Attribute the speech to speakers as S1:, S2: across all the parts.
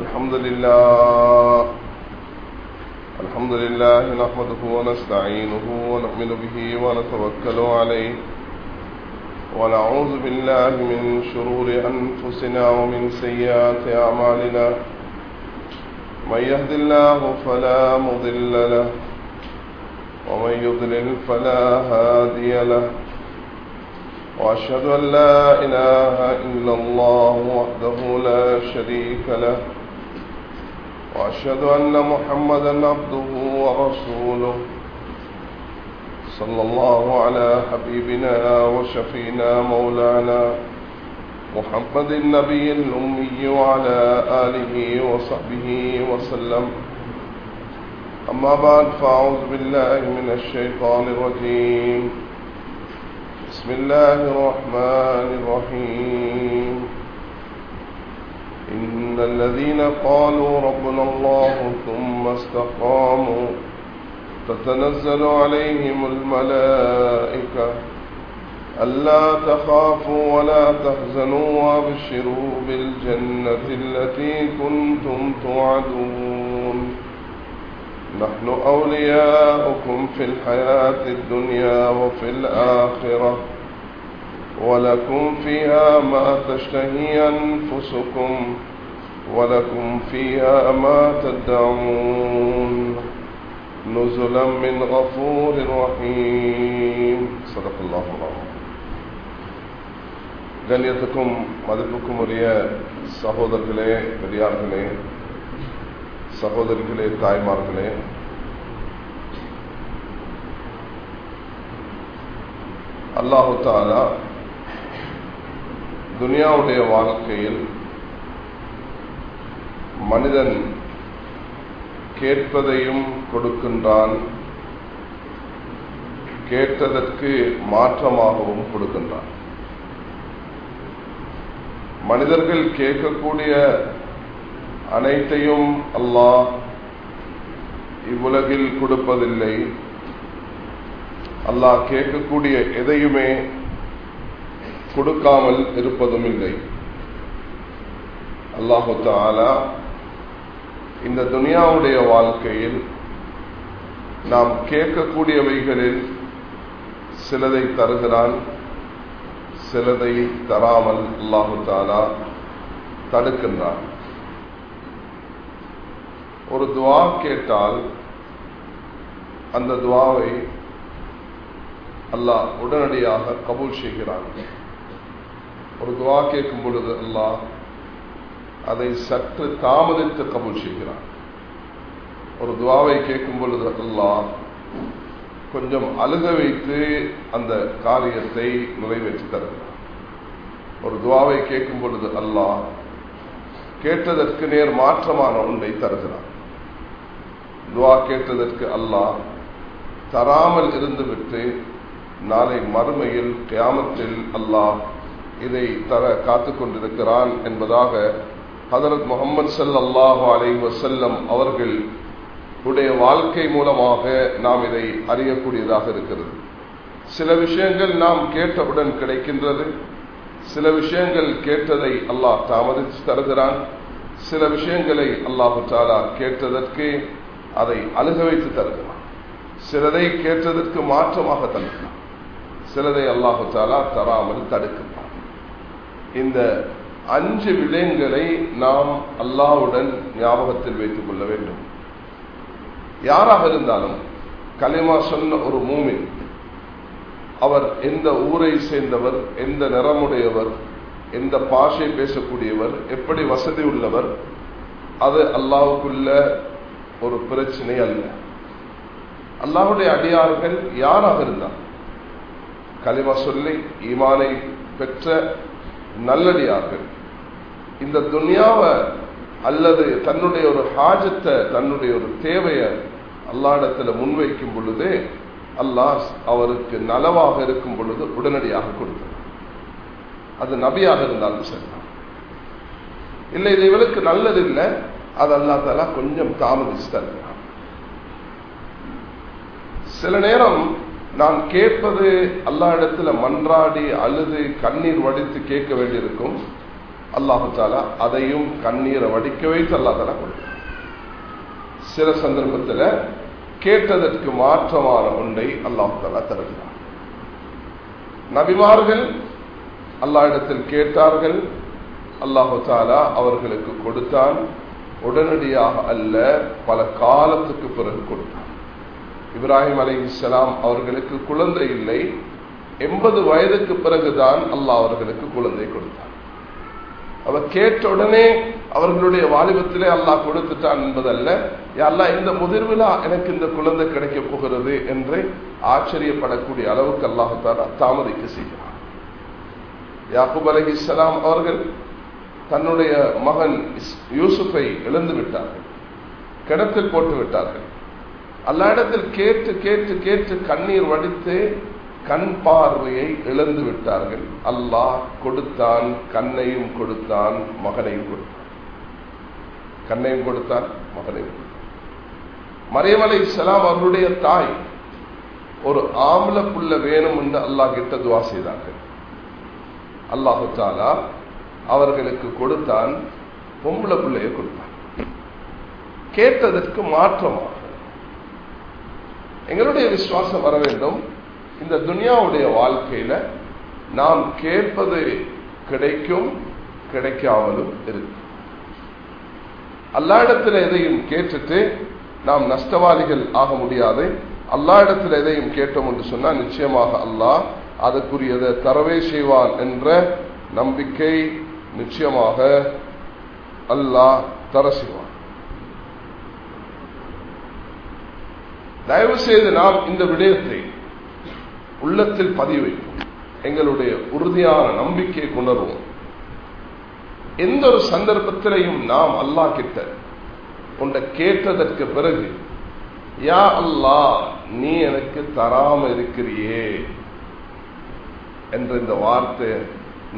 S1: الحمد لله. الحمد لله نحمده ونستعينه ونؤمن به ونتوكل عليه. ونعوذ بالله من شرور أنفسنا ومن سيئات أعمالنا. من يهد الله فلا مضل له ومن يضلل فلا هادي له. وأشهد أن لا إله إلا الله وحده لا شريك له. وأشهد أن محمدا عبده ورسوله صلى الله على حبيبنا وشفينا مولانا محمد النبي الأمي وعلى آله وصحبه وسلم. أما بعد فأعوذ بالله من الشيطان الرجيم. بسم الله الرحمن الرحيم. إن الذين قالوا ربنا الله ثم استقاموا تتنزل عليهم الملائكة ألا تخافوا ولا تحزنوا وابشروا بالجنة التي كنتم توعدون. نحن أولياؤكم في الحياة الدنيا وفي الآخرة. ولكم فيها ما تشتهي أنفسكم ولكم فيها ما تدعون نزلا من غفور رحيم صدق الله العظيم கண்ணியத்துக்கும் மதிப்புக்கும் உரிய சகோதரர்களே பெரியார்களே சகோதரிகளே தாய்மார்களே அல்லாஹு தாலா துனியாவுடைய வாழ்க்கையில் மனிதன் கேட்பதையும் கொடுக்கின்றான் கேட்டதற்கு மாற்றமாகவும் கொடுக்கின்றான். மனிதர்கள் கேட்கக்கூடிய அனைத்தையும் அல்லாஹ் இவ்வுலகில் கொடுப்பதில்லை. அல்லாஹ் கேட்கக்கூடிய எதையுமே கொடுக்காமல் இருப்பதும் இல்லை. அல்லாஹு தாலா இந்த துனியாவுடைய வாழ்க்கையில் நாம் கேட்கக்கூடியவைகளில் சிலதை தருகிறான் சிலதை தராமல் அல்லாஹு தாலா தடுக்கின்றான். ஒரு துவா கேட்டால் அந்த துவாவை அல்லாஹ் உடனடியாக கபூல் செய்கிறான். ஒரு துவா கேட்கும் பொழுது அல்லாஹ் அதை சற்று தாமதித்து கபூல் செய்கிறான். ஒரு துவாவை கேட்கும் பொழுது அல்லாஹ் கொஞ்சம் அழுக வைத்து அந்த காரியத்தை நிறைவேற்றி தருகிறான். ஒரு துவாவை கேட்கும் பொழுது அல்லாஹ் கேட்டதற்கு நேர் மாற்றமான ஒன்றை தருகிறான். துவா கேட்டதற்கு அல்லாஹ் தராமல் இருந்துவிட்டு நாளை மறுமையில் கியாமத்தில் அல்லாஹ் இதை தர காத்து கொண்டிருக்கிறான் என்பதாக ஹதரத் முகமது சல்லாஹு அலை வசல்லம் அவர்கள் உடைய வாழ்க்கை மூலமாக நாம் இதை அறியக்கூடியதாக இருக்கிறது. சில விஷயங்கள் நாம் கேட்டவுடன் கிடைக்கின்றது. சில விஷயங்கள் கேட்டதை அல்லாஹ் தாமதித்து தருகிறான். சில விஷயங்களை அல்லாஹு தாலா கேட்டதற்கு அதை அழுக வைத்து தருகிறான். சிலதை கேட்டதற்கு மாற்றமாக தருகிறான். சிலதை அல்லாஹு தாலா தராமல் தடுக்கிறான். இந்த அஞ்சு விடயங்களை நாம் அல்லாவுடன் ஞாபகத்தில் வைத்துக் கொள்ள வேண்டும். யாராக இருந்தாலும் கலிமா சொன்ன ஒரு மூமின் அவர் எந்த ஊரை சேர்ந்தவர் எந்த நிறமுடையவர் எந்த பாஷை பேசக்கூடியவர் எப்படி வசதி உள்ளவர் அது அல்லாவுக்குள்ள ஒரு பிரச்சனை அல்ல. அல்லாவுடைய அடியார்கள் யாராக இருந்தார் கலிமா சொல்லி ஈமானை பெற்ற நல்லடியார்கள் இந்த துனியாவை அல்லது தன்னுடைய ஒரு ஹாஜத்தை தன்னுடைய ஒரு தேவையை அல்லாடத்தில் முன்வைக்கும் பொழுதே அல்லாஹ் அவருக்கு நலவாக இருக்கும் பொழுது உடனடியாக கொடுத்தார் அது நபியாக இருந்தாலும் சரி. இல்லை இது இவளுக்கு நல்லது இல்லை அது அல்லா கொஞ்சம் தாமதிச்சு தருகிறான் சில நேரம் நான் கேட்பது அல்லா இடத்துல மன்றாடி அழுது கண்ணீர் வடித்து கேட்க வேண்டியிருக்கும். அல்லாஹு அதையும் கண்ணீரை வடிக்க வைத்து அல்லா கொடுக்கும் சில சந்தர்ப்பத்தில் கேட்டதற்கு மாற்றமான ஒன்றை அல்லாஹு தாலா தருகிறார் நபிமார்கள் அல்லா இடத்தில் கேட்டார்கள் அல்லாஹாலா அவர்களுக்கு கொடுத்தான். உடனடியாக அல்ல பல காலத்துக்கு பிறகு கொடுத்தான். இப்ராஹிம் அலி இஸ்லாம் அவர்களுக்கு குழந்தை இல்லை. எண்பது வயதுக்கு பிறகுதான் அல்லாஹ் அவர்களுக்கு குழந்தை கொடுத்தான். அவர் கேட்ட உடனே அவர்களுடைய வாலிபத்திலே அல்லாஹ் கொடுத்துட்டான் என்பதல்ல. அல்லா இந்த முதிர்விழா எனக்கு இந்த குழந்தை கிடைக்க போகிறது என்று ஆச்சரியப்படக்கூடிய அளவுக்கு அல்லாஹால தாமதிக்க செய்கிறார் யாக்குப் அலி இஸ்லாம் அவர்கள் தன்னுடைய மகன் யூசுஃபை இழந்து விட்டார்கள். கிணத்தில் போட்டு விட்டார்கள். அல்ல இடத்தில் கேட்டு கேட்டு கேட்டு கண்ணீர் வடித்து கண் பார்வையை இழந்து விட்டார்கள். அல்லாஹ் கொடுத்தான் கண்ணையும் கொடுத்தான் மகனையும் கொடுத்தான். கண்ணையும் கொடுத்தான் மகனையும் கொடுத்தான். மறைமலை இஸ்லாம் அவர்களுடைய தாய் ஒரு ஆம்பளை புள்ள வேணும் என்று அல்லாஹ் கிட்ட துவா செய்தார்கள். அல்லாஹு தாலா அவர்களுக்கு கொடுத்தான் பொம்பளை பிள்ளையை கொடுத்தான். கேட்டதற்கு மாற்றமாக எங்களுடைய விசுவாசம் வர வேண்டும். இந்த துனியாவுடைய வாழ்க்கையில நாம் கேட்பது கிடைக்கும் கிடைக்காமலும் இருக்கு. அல்லா இடத்துல எதையும் கேட்டுட்டு நாம் நஷ்டவாதிகள் ஆக முடியாது. அல்லா இடத்துல எதையும் கேட்டோம் என்று சொன்னா நிச்சயமாக அல்லாஹ் அதற்குரியதை தரவே செய்வான் என்ற நம்பிக்கை நிச்சயமாக அல்லாஹ் தர செய்வான். தயவு செய்து நாம் இந்த விடயத்தை உள்ளத்தில் பதிவு வைப்போம். எங்களுடைய உறுதியான நம்பிக்கையை உணர்வோம். எந்த ஒரு சந்தர்ப்பத்திலையும் நாம் அல்லா கிட்ட உன்னை கேட்டதற்கு பிறகு யா அல்லா நீ எனக்கு தராம இருக்கிறியே என்ற இந்த வார்த்தை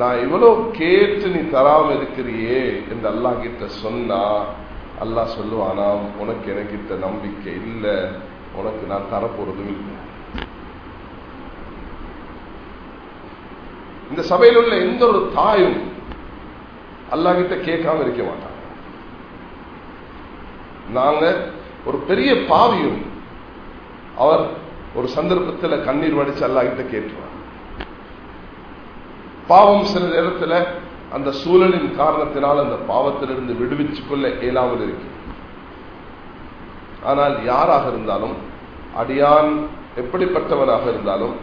S1: நான் இவ்வளவு கேட்டு நீ தராம இருக்கிறியே என்று அல்லா கிட்ட சொன்னா அல்லாஹ் சொல்லுவானாம் உனக்கு எனக்கிட்ட நம்பிக்கை இல்லை. உனக்கு நான் தரப்போறதும் இல்லை. இந்த சபையில் உள்ள எந்த ஒரு தாயும் அல்லாகிட்ட கேட்காம இருக்க மாட்டாங்க நாங்க ஒரு பெரிய பாவியும் அவர் ஒரு சந்தர்ப்பத்தில் கண்ணீர் வடிச்சு அல்லாகிட்ட கேட்டுருவார். பாவம் சில நேரத்தில் அந்த சூழலின் காரணத்தினால் அந்த பாவத்திலிருந்து விடுவிச்சு கொள்ள இயலாமல் இருக்கிறது ஆனால் யாராக இருந்தாலும் அடியான் எப்படிப்பட்டவனாக இருந்தாலும்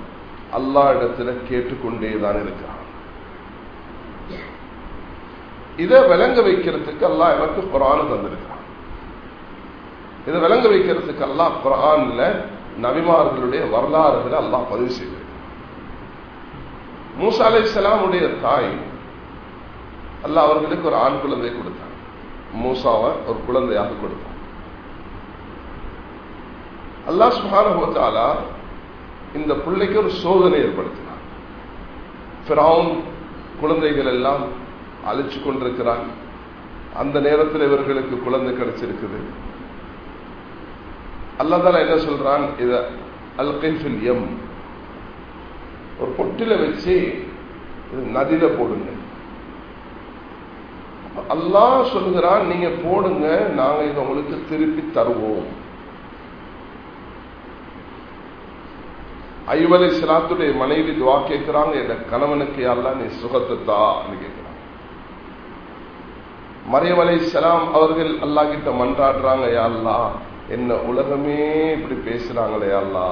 S1: அல்லா இடத்துல கேட்டுக்கொண்டேதான் இருக்கிறான். இதை விளங்க வைக்கிறதுக்கு அல்லா எனக்கு குரான் தந்திருக்கிறான். இதை விளங்க வைக்கிறதுக்கு அல்லா குரான்ல நபிமார்களுடைய வரலாறுகளை அல்லாஹ் பதிவு செய்திருக்கிறான். மூசா அலை சலாமுடைய தாய் அல்லா அவர்களுக்கு ஒரு ஆண் குழந்தை கொடுத்தான். மூசாவை ஒரு குழந்தையாக கொடுத்தான். அல்லாஹ் சுகானுபவத்தாலா இந்த பிள்ளைக்கு ஒரு சோதனை ஏற்படுத்தினார் ஃபிரவுன் குழந்தைகள் எல்லாம் அழிச்சு கொண்டிருக்கிறான். அந்த நேரத்தில் இவர்களுக்கு குழந்தை கிடைச்சிருக்குது. அல்லதால என்ன சொல்றான்? இத அல்கைஃபில் எம் ஒரு பொட்டில வச்சு நதியில போடுங்க. அல்லாஹ் சொல்லுகிறான் நீங்க போடுங்க நாங்க இதை உங்களுக்கு திருப்பி தருவோம். ஐவலை சிலாத்துடைய மனைவி துவா கேட்கிறாங்க என் கணவனுக்கு யாரெல்லாம் நீ சுகத்துத்தா கேட்கிறாங்க. மறைவலை சலாம் அவர்கள் அல்லா கிட்ட மன்றாடுறாங்க யாழ்லா என்ன உலகமே இப்படி பேசுறாங்களே அல்லா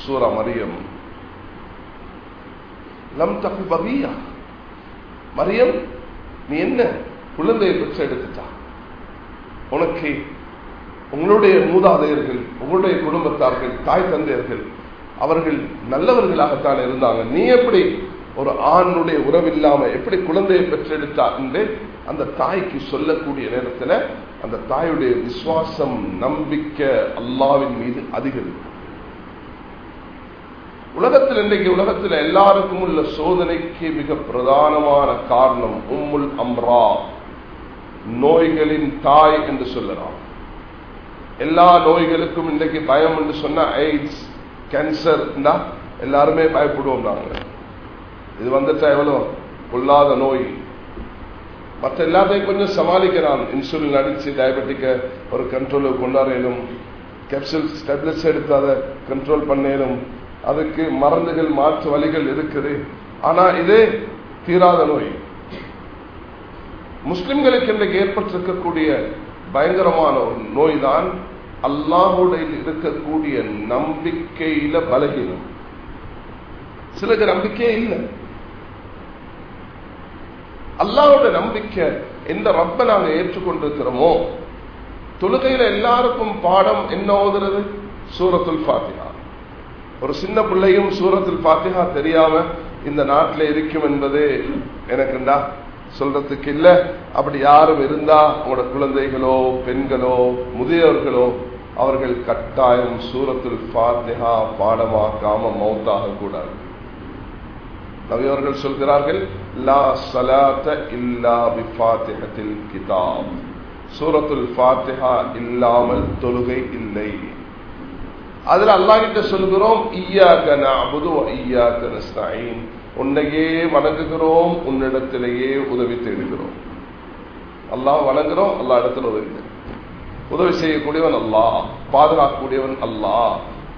S1: சூர மரியம். லம் தப்பி பவியா மரியம் நீ என்ன குழந்தையை பெற்று எடுத்துட்டா? உனக்கு உங்களுடைய மூதாதையர்கள் உங்களுடைய குடும்பத்தார்கள் தாய் தந்தையர்கள் அவர்கள் நல்லவர்களாகத்தான் இருந்தாங்க. நீ எப்படி ஒரு ஆணுடைய உறவில்லாம எப்படி குழந்தையை பெற்றெடுத்தா என்று அந்த தாய்க்கு சொல்லக்கூடிய நேரத்தில் அந்த தாயுடைய விசுவாசம் நம்பிக்கை அல்லாவின் மீது அதிகரிக்கும். உலகத்தில் இன்றைக்கு உலகத்தில் எல்லாருக்கும் உள்ள சோதனைக்கு மிக பிரதானமான காரணம் உம்முல் அம்ரா நோய்களின் தாய் என்று சொல்லலாம். எல்லா நோய்களுக்கும் இன்றைக்கு பயம் என்று சொன்ன எய்ட்ஸ் கேன்சர் எல்லாருமே பயப்படுவோம் நாங்கள் இது வந்துட்டா எவ்வளோ? கொள்ளாத நோய். மற்ற எல்லாத்தையும் கொஞ்சம் சமாளிக்கிறான். இன்சுலின் அடிச்சு டயபெட்டிக்கை ஒரு கண்ட்ரோலுக்கு கொண்டாடையிலும் கேப்சூல் டேப்லெட்ஸ் எடுத்து அதை கண்ட்ரோல் பண்ணேனும். அதுக்கு மருந்துகள் மாற்று வழிகள் இருக்குது. ஆனால் இது தீராத நோய். முஸ்லிம்களுக்கு இன்றைக்கு ஏற்பட்டிருக்கக்கூடிய பயங்கரமான ஒரு நோய் தான் அல்லாஹுடைய இருக்கக்கூடிய நம்பிக்கையில பலகீனம். சிலருக்கு நம்பிக்கையே இல்லை. அல்லாவோட நம்பிக்கை எந்த ரப்ப நாங்க ஏற்றுக்கொண்டிருக்கிறோமோ தொழுகையில எல்லாருக்கும் பாடம் என்ன ஓதுறது? சூரத்துல் பாத்திகா ஒரு சின்ன பிள்ளையும் சூரத்துல் பாத்திகா தெரியாம இந்த நாட்டில் இருக்கும் என்பது எனக்குண்டா சொல்றதுக்கு இல்ல. அப்படி யாரும் இருந்தா அவங்களோட குழந்தைகளோ பெண்களோ முதியவர்களோ அவர்கள் கட்டாயம் சூரத்துல் பாத்தியா பாடமாக்காம மௌத்தாக கூடாது. நவியவர்கள் சொல்கிறார்கள் லா சலாத்த இல்லா பிஃபாத்திஹத்தில் கிதாப். சூரத்துல் பாத்தியா இல்லாமல் தொழுகை இல்லை. அதுல அல்லாஹிட்ட சொல்கிறோம் ஈயாக்க நஅபுது வ ஈயாக்க உன்னையே வணங்குகிறோம் உன்னிடத்திலேயே உதவி தேடுகிறோம். அல்லாஹ் வணங்குறோம் அல்லா இடத்துல உதவி உதவி செய்யக்கூடியவன் அல்லாஹ் பாதுகாக்கக்கூடியவன் அல்லாஹ்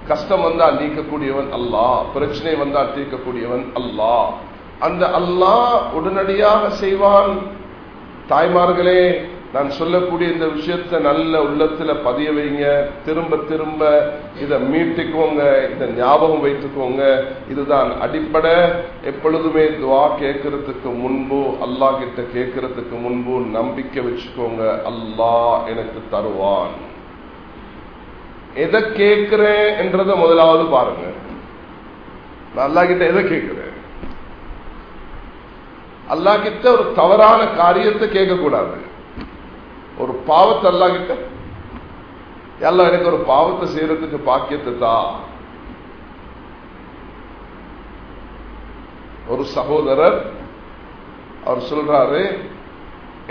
S1: கஷ்டம் வந்தா நீக்கக்கூடியவன் அல்லாஹ் பிரச்சனை வந்தா தீர்க்கக்கூடியவன் அல்லாஹ். அந்த அல்லாஹ் உடனடியாக செய்வான். தாய்மார்களே நான் சொல்லக்கூடிய இந்த விஷயத்தை நல்ல உள்ளத்துல பதிய வைங்க. திரும்ப திரும்ப இதை மீட்டுக்கோங்க. இதை ஞாபகம் வைத்துக்கோங்க. இதுதான் அடிப்படை. எப்பொழுதுமே துவா கேட்கறதுக்கு முன்பு அல்லாஹ் கிட்ட கேட்கறதுக்கு முன்பு நம்பிக்கை வச்சுக்கோங்க. அல்லாஹ் எனக்கு தருவான். எதை கேட்கிறேன் என்றதை முதலாவது பாருங்க. நான் அல்லா கிட்ட எதை கேட்கிறேன்? அல்லா கிட்ட ஒரு தவறான காரியத்தை கேட்கக்கூடாது. ஒரு பாவத்தை எல்லாம் கிட்ட? எல்லாம் எனக்கு ஒரு பாவத்தை செய்யறதுக்கு பாக்கியத்தை தான் ஒரு சகோதரர் அவர் சொல்றாரு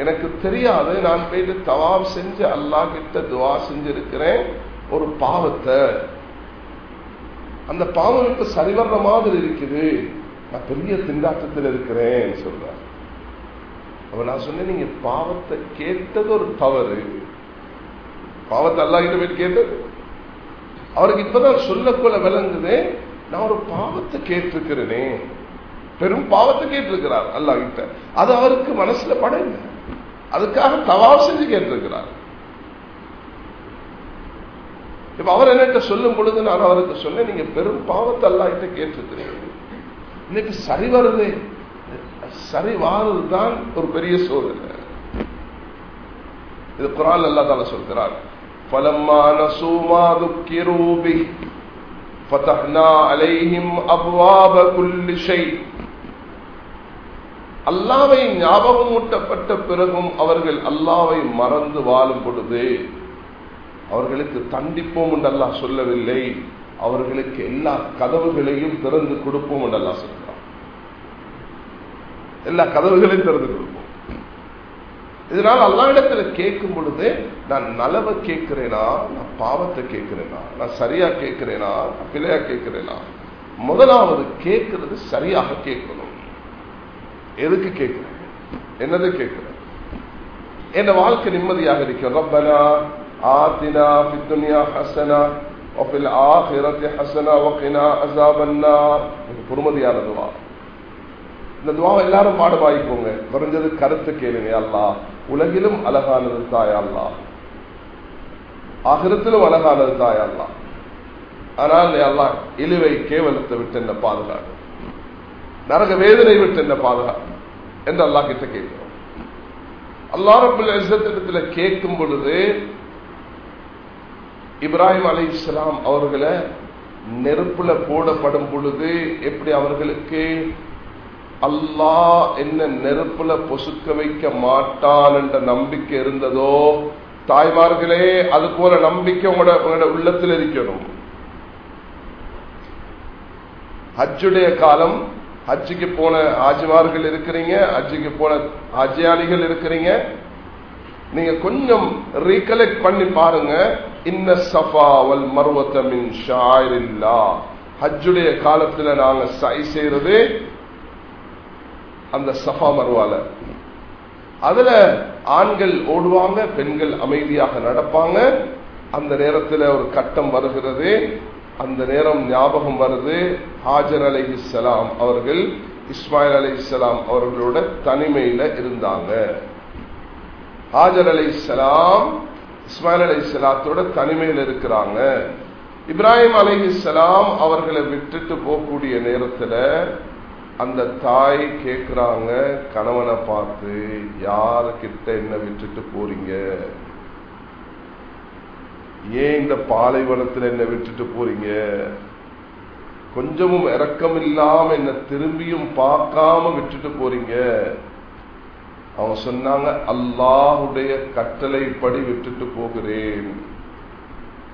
S1: எனக்கு தெரியாது நான் போயிட்டு தவாப் செஞ்சு அல்லா கிட்ட துவா செஞ்சிருக்கிறேன் ஒரு பாவத்தை. அந்த பாவம் இப்ப சரிவர்ற மாதிரி இருக்குது. நான் பெரிய திண்டாட்டத்தில் இருக்கிறேன் சொல்றார். அப்ப நான் சொன்னேன் நீங்க பாவத்தை கேட்டது ஒரு தவறு. பாவத்தை அல்லா கிட்ட போய் கேட்டது? அவருக்கு இப்பதான் சொல்லக்குள்ள விளங்குது நான் ஒரு பாவத்தை கேட்டிருக்கிறேனே. பெரும் பாவத்தை கேட்டிருக்கிறார் அல்லா கிட்ட. அது அவருக்கு மனசுல படல. அதுக்காக தவா செஞ்சு கேட்டிருக்கிறார். இப்ப அவர் என்கிட்ட சொல்லும் பொழுது நான் அவருக்கு சொன்னேன் நீங்க பெரும் பாவத்தை அல்லாஹிட்ட கேட்டிருக்கிறீங்க. இன்னைக்கு சரி வருது. சரி வாரது தான் ஒரு பெரிய சோதனை இது குரான் அல்லா தால சொல்கிறார் فلما نسوا ما ذكروا به فتحنا عليهم ابواب كل شيء அல்லாவை ஞாபகம் ஊட்டப்பட்ட பிறகும் அவர்கள் அல்லாவை மறந்து வாழும் பொழுது அவர்களுக்கு தண்டிப்போம் என்று அல்லாஹ் சொல்லவில்லை அவர்களுக்கு எல்லா கதவுகளையும் திறந்து கொடுப்போம் என்று அல்லாஹ் சொல்கிறார் எல்லா கதவுகளையும் திறந்து கொடுப்போம். இதனால் அல்லாவிடத்துல கேட்கும் பொழுது நான் நலவை கேட்கிறேனா நான் பாவத்தை கேட்கிறேனா நான் சரியா கேட்கிறேனா பிழையா கேட்கிறேனா? முதலாவது கேட்கறது சரியாக கேட்கணும். எதுக்கு கேட்கிறேன்? என்னது கேட்கணும் என் வாழ்க்கை நிம்மதியாக இருக்கும் ரப்பனா ஆத்தினா பித்துனியா ஹசனா ஒப்பில் ஆஹிரத்தி ஹசனா ஒக்கினா அசாபன்னா பொறுமதியானதுவா? இந்த துவாவை எல்லாரும் பாடுவாய்ப்போங்க குறைஞ்சது கருத்து கேளுங்க அல்லா உலகிலும் அழகானது தாய் அல்லா ஆகிரத்திலும் அழகானது தாய் அல்லா ஆனால் அல்லா இழுவை கேவலத்தை விட்டு என்ன பாதுகாடு நரக வேதனை விட்டு என்ன பாதுகாடு என்று அல்லா கிட்ட கேட்கிறோம். அல்லா ரபுல் இடத்துல கேட்கும் பொழுது இப்ராஹிம் அலி இஸ்லாம் அவர்களை நெருப்புல போடப்படும் பொழுது எப்படி அவர்களுக்கு அல்லாஹ் என்ன நெருப்புல பொசுக்க வைக்க மாட்டான் என்ற நம்பிக்கை இருந்ததோ தாய்மார்களே அது போல நம்பிக்கை உங்களோட உங்களோட உள்ளத்தில் இருக்கணும். ஹஜ்ஜுடைய காலம் ஹஜ்ஜுக்கு போன ஆஜிமார்கள் இருக்கிறீங்க ஹஜ்ஜுக்கு போன ஹஜ்யானிகள் இருக்கிறீங்க. நீங்க கொஞ்சம் ரீகலெக்ட் பண்ணி பாருங்க. இன்ன சஃபா வல் மர்வத்த ஷாயிரில்லா. ஹஜ்ஜுடைய காலத்துல நாங்க சை செய்யறது அந்த சஃபா மருவால. அதுல ஆண்கள் ஓடுவாங்க பெண்கள் அமைதியாக நடப்பாங்க. அந்த நேரத்தில் ஒரு கட்டம் வருகிறது. அந்த நேரம் ஞாபகம் வருது. ஹாஜர் அலை இஸ்லாம் அவர்கள் இஸ்மாயில் அலை இஸ்லாம் அவர்களோட தனிமையில இருந்தாங்க. ஹாஜர் அலை இஸ்லாம் இஸ்மாயில் அலை இஸ்லாத்தோட தனிமையில் இருக்கிறாங்க. இப்ராஹிம் அலை இஸ்லாம் அவர்களை விட்டுட்டு போகக்கூடிய நேரத்தில் அந்த தாய் கேட்குறாங்க கணவனை பார்த்து யாருக்கிட்ட என்ன விட்டுட்டு போறீங்க? ஏன் இந்த பாலைவனத்தில் என்ன விட்டுட்டு போறீங்க? கொஞ்சமும் இறக்கம் இல்லாம என்ன திரும்பியும் பார்க்காம விட்டுட்டு போறீங்க. அவங்க சொன்னாங்க அல்லாஹுடைய கட்டளைப்படி விட்டுட்டு போகிறேன்.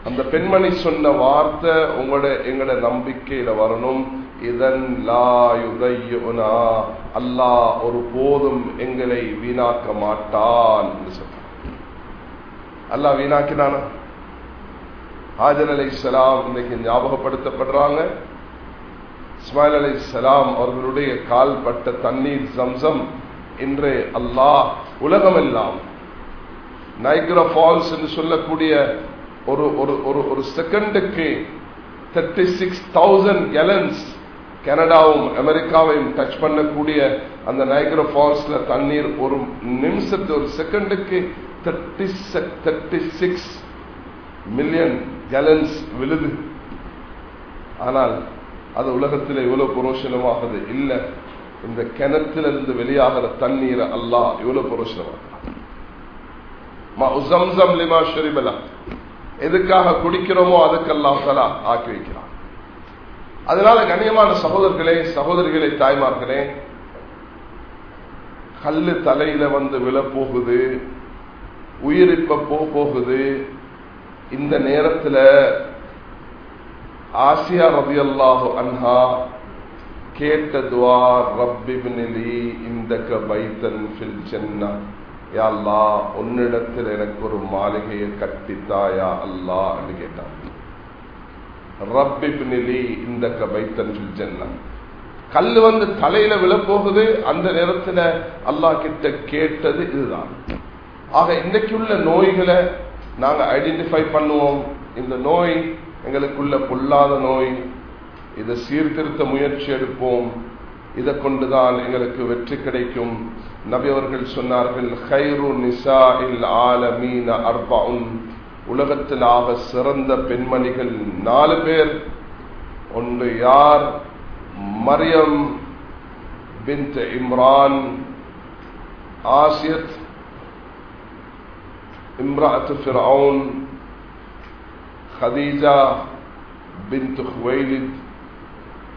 S1: அந்த பெண்மணி சொன்ன வார்த்தை உங்களோட எங்களோட நம்பிக்கையில வரணும். இதன் லாயுதையுனா அல்லாஹ் ஒரு போதும் எங்களை வீணாக்க மாட்டான் என்று அல்லாஹ் வீணாக்கினானா? ஹாஜர் அலை சலாம் இன்னைக்கு ஞாபகப்படுத்தப்படுறாங்க. இஸ்மாயில் அலை சலாம் அவர்களுடைய கால் பட்ட தண்ணீர் சம்சம் இன்று அல்லாஹ் உலகமெல்லாம் நைக்ரா ஃபால்ஸ் என்று சொல்லக்கூடிய ஒரு ஒரு ஒரு ஒரு செகண்டுக்கு தேர்ட்டி சிக்ஸ் தௌசண்ட் கேலன்ஸ் கனடாவும் அமெரிக்காவையும் டச் பண்ணக்கூடிய அந்த நைக்ரா ஃபால்ஸ்ல தண்ணீர் ஒரு நிமிஷத்து ஒரு செகண்டுக்கு thirty thirty six million gallons விழுது. ஆனால் அது உலகத்தில் இவ்வளவு புரோஷனமாகுது இல்லை. இந்த கிணத்திலிருந்து வெளியாகிற தண்ணீரை அல்லாஹ் இவ்வளவு புரோஷனமாகிறான் எதுக்காக குடிக்கிறோமோ அதுக்கெல்லாம் தலா ஆக்கி வைக்கிறான். அதனால கண்ணியமான சகோதரர்களே சகோதரிகளே தாய்மார்களே கல்லு தலையில வந்து விழப்போகுது உயிர் இப்ப போகுது. இந்த நேரத்தில் ஆசியா ரபி அல்லாஹு அன்ஹா கேட்ட துவா ரப்பிபினிலி இந்த பைத்தன் ஃபில் சென்னா யா அல்லா உன்னிடத்தில் எனக்கு ஒரு மாளிகையை கட்டித்தாயா அல்லா என்று கேட்டான். ரப்பிபினிலி இந்த பைத்தன் ஃபில் கல் வந்து தலையில விழப்போகுது அந்த நேரத்தில் அல்லாஹ் கிட்ட கேட்டது இதுதான். ஆக இன்றைக்குள்ள நோய்களை நாங்கள் ஐடென்டிஃபை பண்ணுவோம். இந்த நோய் எங்களுக்குள்ள பொல்லாத நோய். இதை சீர்திருத்த முயற்சி எடுப்போம். இதை கொண்டுதான் எங்களுக்கு வெற்றி கிடைக்கும். நபி அவர்கள் சொன்னார்கள் ஹைரு நிசா இல் ஆலமீன அர்பவுன் உலகத்தில் ஆக சிறந்த பெண்மணிகள் நாலு பேர் ஒன்று யார் மரியம் பின்த் இம்ரான் ஆசியத் امرأة فرعون خديجة بنت خويلد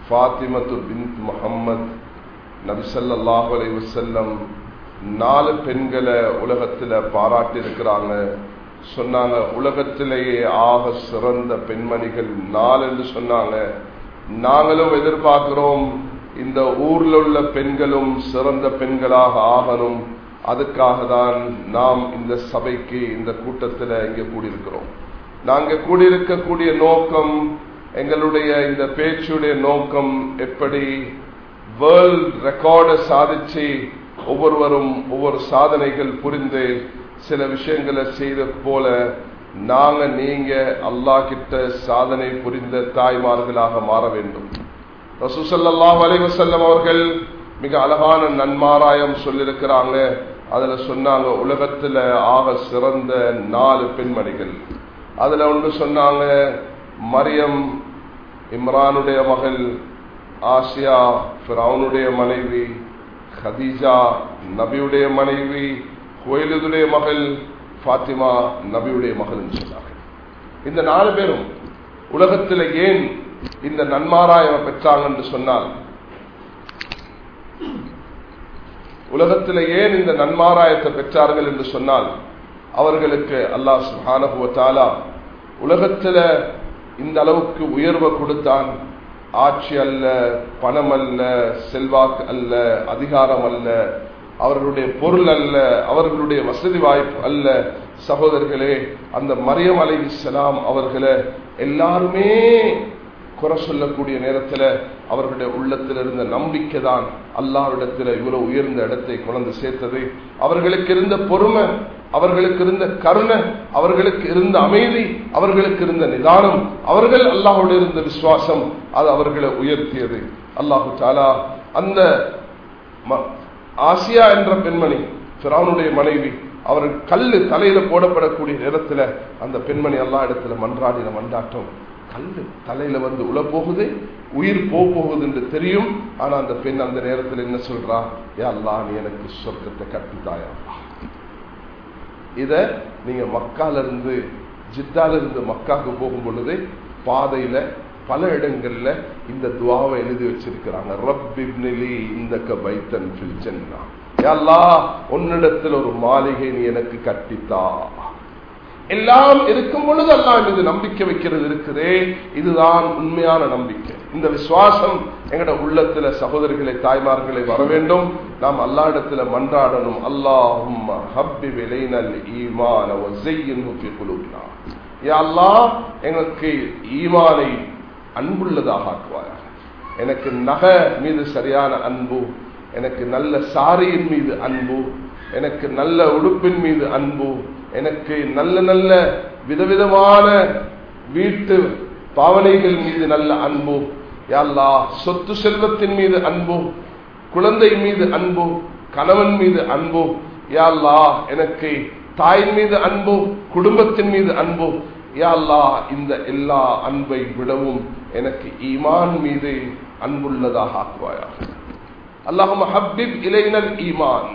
S1: فاطمة بنت محمد நபி சல்லாஹ் அலை வசல்லம் நாலு பெண்களை உலகத்தில் பாராட்டி இருக்கிறாங்க சொன்னாங்க உலகத்திலேயே ஆக சிறந்த பெண்மணிகள் நாள் என்று சொன்னாங்க. நாங்களும் எதிர்பார்க்கிறோம் இந்த ஊர்ல உள்ள பெண்களும் சிறந்த பெண்களாக ஆகணும். அதுக்காக தான் நாம் இந்த சபைக்கு இந்த கூட்டத்தில் இங்கே கூடியிருக்கிறோம். நாங்கள் கூடியிருக்கக்கூடிய நோக்கம் எங்களுடைய இந்த பேச்சுடைய நோக்கம் எப்படி வேர்ல்ட் ரெக்கார்டை சாதிச்சு ஒவ்வொருவரும் ஒவ்வொரு சாதனைகள் புரிந்து சில விஷயங்களை செய்த போல நாங்க நீங்க அல்லா கிட்ட சாதனை புரிந்த தாய்மார்களாக மாற வேண்டும். ரசூசல்லாஹ் அலைவசல்லம் அவர்கள் மிக அழகான நன்மாராயம் சொல்லியிருக்கிறாங்க. அதுல சொன்னாங்க உலகத்துல ஆக சிறந்த நாலு பெண்மணிகள். அதுல ஒன்று சொன்னாங்க மரியம் இம்ரானுடைய மகள் ஆசியா ஃபிரவுனுடைய மனைவி ஹதீஜா நபியுடைய மனைவி கோயிலுடைய மகள் ஃபாத்திமா நபியுடைய மகள் சொன்னாங்க இந்த நாலு பேரும் உலகத்தில் ஏன் இந்த நன்மாராயம் பெற்றாங்க என்று சொன்னால் உலகத்தில் ஏன் இந்த நன்மாராயத்தை பெற்றார்கள் என்று சொன்னால் அவர்களுக்கு அல்லாஹ் சுஹானகுவத்தாலா உலகத்தில் இந்த அளவுக்கு உயர்வை கொடுத்தான். ஆட்சி அல்ல பணம் அல்ல செல்வாக்கு அல்ல அதிகாரம் அல்ல அவர்களுடைய பொருள் அல்ல அவர்களுடைய வசதி வாய்ப்பு அல்ல. சகோதரர்களே அந்த மரியம் அலை இஸ்லாம் அவர்களை எல்லாருமே குறை சொல்லக்கூடிய நேரத்தில் அவர்களுடைய உள்ளத்தில் இருந்த நம்பிக்கை தான் அல்லாவிடத்தில் இவ்வளவு உயர்ந்த இடத்தை கொண்டு சேர்த்தது. அவர்களுக்கு இருந்த பொறுமை அவர்களுக்கு இருந்த கருணை அவர்களுக்கு இருந்த அமைதி அவர்களுக்கு இருந்த நிதானம் அவர்கள் அல்லாஹோட இருந்த விசுவாசம் அது அவர்களை உயர்த்தியது. அல்லாஹு தாலா அந்த ஆசியா என்ற பெண்மணி பிரானுடைய மனைவி அவர் கல் தலையில போடப்படக்கூடிய நேரத்தில் அந்த பெண்மணி எல்லா இடத்துல மன்றாடின மண்டாட்டம். கல் தலையில வந்து உள்ள போகுது உயிர் போக போகுது என்று தெரியும். ஆனா அந்த பெண் அந்த நேரத்தில் என்ன சொல்றா? எல்லா அல்லா நீ எனக்கு சொர்க்கத்தை கட்டித்தாயா இத நீங்க மக்கால இருந்து ஜித்தால இருந்து மக்காக்கு போகும் பொழுது பாதையில பல இடங்கள்ல இந்த துவாவை எழுதி வச்சிருக்கிறாங்க. ரப்பிப்னிலி இந்த பைத்தன் ஃபில் எல்லா உன்னிடத்தில் ஒரு மாளிகை நீ எனக்கு கட்டித்தா. எல்லாம் இருக்கும் பொழுது எல்லாம் மீது நம்பிக்கை வைக்கிறது இருக்குதே இதுதான் உண்மையான நம்பிக்கை. இந்த விசுவாசம் எங்கட உள்ளத்துல சகோதரிகளை தாய்மார்களை வர வேண்டும். நாம் அல்லா இடத்துல மன்றாடணும். அல்லாஹும் ஹப்பி விளைநல் ஈமான குழுவினா அல்லா எங்களுக்கு ஈமானை அன்புள்ளதாக ஆக்குவாயாக எனக்கு நகை மீது சரியான அன்பு எனக்கு நல்ல சாரியின் மீது அன்பு எனக்கு நல்ல உடுப்பின் மீது அன்பு எனக்கு நல்ல நல்ல விதவிதமான வீட்டு பாவனைகள் மீது நல்ல அன்பு யாழ்லா சொத்து செல்வத்தின் மீது அன்பு குழந்தை மீது அன்பு கணவன் மீது அன்பு யாழ்லா எனக்கு தாயின் மீது அன்பு குடும்பத்தின் மீது அன்பு யாழ்லா இந்த எல்லா அன்பை விடவும் எனக்கு ஈமான் மீது அன்புள்ளதாக ஆக்குவாயா? அல்லாஹும் ஹப்பிப் இளைஞர் ஈமான்.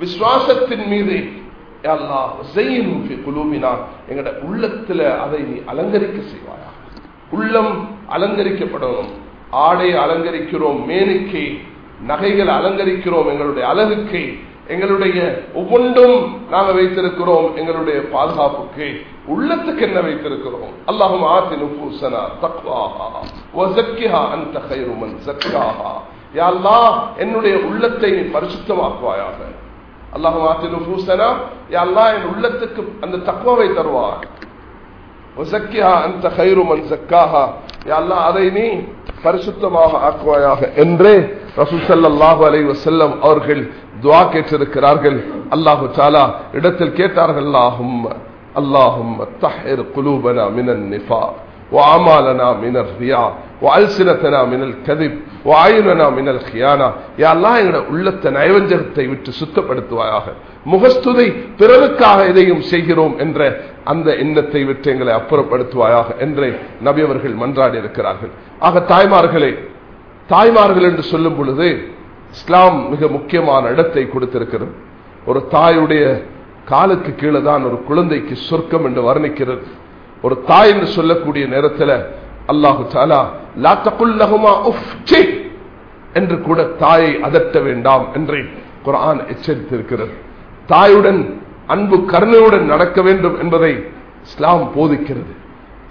S1: விசுவாசத்தின் மீது எங்கட உள்ளத்துல அதை நீ அலங்கரிக்க செய்வாயா? உள்ளம் அலங்கரிக்கப்படணும் ஆடை அலங்கரிக்கிறோம் மேனிக்கை நகைகள் அலங்கரிக்கிறோம் எங்களுடைய அழகுக்கு எங்களுடைய ஒவ்வொன்றும் நாங்கள் வைத்திருக்கிறோம் எங்களுடைய பாதுகாப்புக்கு. உள்ளத்துக்கு என்ன வைத்திருக்கிறோம்? அல்லாஹும் ஆத்தி நுபூசனா தக்வாஹா வஸக்கிஹா அன்த கைரு மன் ஸக்காஹா. யா அல்லாஹ் என்னுடைய உள்ளத்தை நீ பரிசுத்தமாக்குவாயாக. அல்லாஹ் ஆத்தி நுபூசனா யா அல்லாஹ் என் உள்ளத்துக்கு அந்த தக்வாவை தருவார். வஸக்கிஹா அன்த கைரு மன் ஸக்காஹா. யா அல்லாஹ் அதை நீ பரிசுத்தமாக ஆக்குவாயாக என்றே ரசூல் ஸல்லல்லாஹு அலைஹி வஸல்லம் அவர்கள் துஆ கேட்டிருக்கிறார்கள். அல்லாஹு தஆலா இடத்தில் கேட்டார்கள் அல்லாஹும் اللهم طهر قلوبنا من النفاق وأعمالنا من الرياء وألسنتنا من الكذب وعيننا من الخيانة يا الله எங்கட உள்ளத்தை நயவஞ்சகத்தை விட்டு சுத்தப்படுத்துவாயாக முகஸ்துதை பிறருக்காக எதையும் செய்கிறோம் என்ற அந்த எண்ணத்தை விட்டு எங்களை அப்புறப்படுத்துவாயாக என்றே நபி அவர்கள் மன்றாடி இருக்கிறார்கள் ஆக தாய்மார்களே தாய்மார்கள் என்று சொல்லும் பொழுது இஸ்லாம் மிக முக்கியமான இடத்தை கொடுத்திருக்கிறது ஒரு தாயுடைய காலுக்கு கீழே தான் ஒரு குழந்தைக்கு சொர்க்கம் என்று வர்ணிக்கிறது. ஒரு தாய் என்று சொல்லக்கூடிய நேரத்தில் அல்லாஹு தாலா என்று கூட தாயை அதட்ட வேண்டாம் என்று குரான் எச்சரித்திருக்கிறது. தாயுடன் அன்பு கருணையுடன் நடக்க வேண்டும் என்பதை இஸ்லாம் போதிக்கிறது.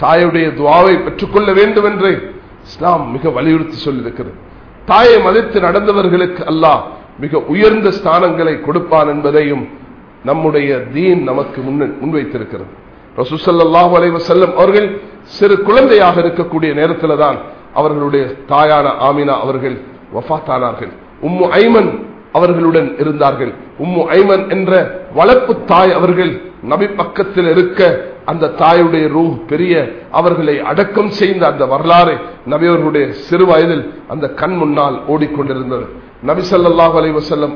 S1: தாயுடைய துவாவை பெற்றுக்கொள்ள வேண்டும் என்று இஸ்லாம் மிக வலியுறுத்தி சொல்லியிருக்கிறது. தாயை மதித்து நடந்தவர்களுக்கு அல்லாஹ் மிக உயர்ந்த ஸ்தானங்களை கொடுப்பான் என்பதையும் நம்முடைய தீன் நமக்கு முன்வைத்திருக்கிறது. ரசூசல்லாஹு அலைவ செல்லம் அவர்கள் சிறு குழந்தையாக இருக்கக்கூடிய நேரத்தில் தான் அவர்களுடைய தாயான ஆமினா அவர்கள் வஃத்தானார்கள். உம்மு ஐமன் அவர்களுடன் இருந்தார்கள். உம்மு ஐமன் என்ற வளர்ப்பு தாய் அவர்கள் நபி பக்கத்தில் இருக்க அந்த தாயுடைய ரூ பெரிய அவர்களை அடக்கம் செய்த அந்த வரலாறு நபியவர்களுடைய சிறு வயதில் அந்த கண் முன்னால் ஓடிக்கொண்டிருந்தது. நபி சல்லாஹூ அலை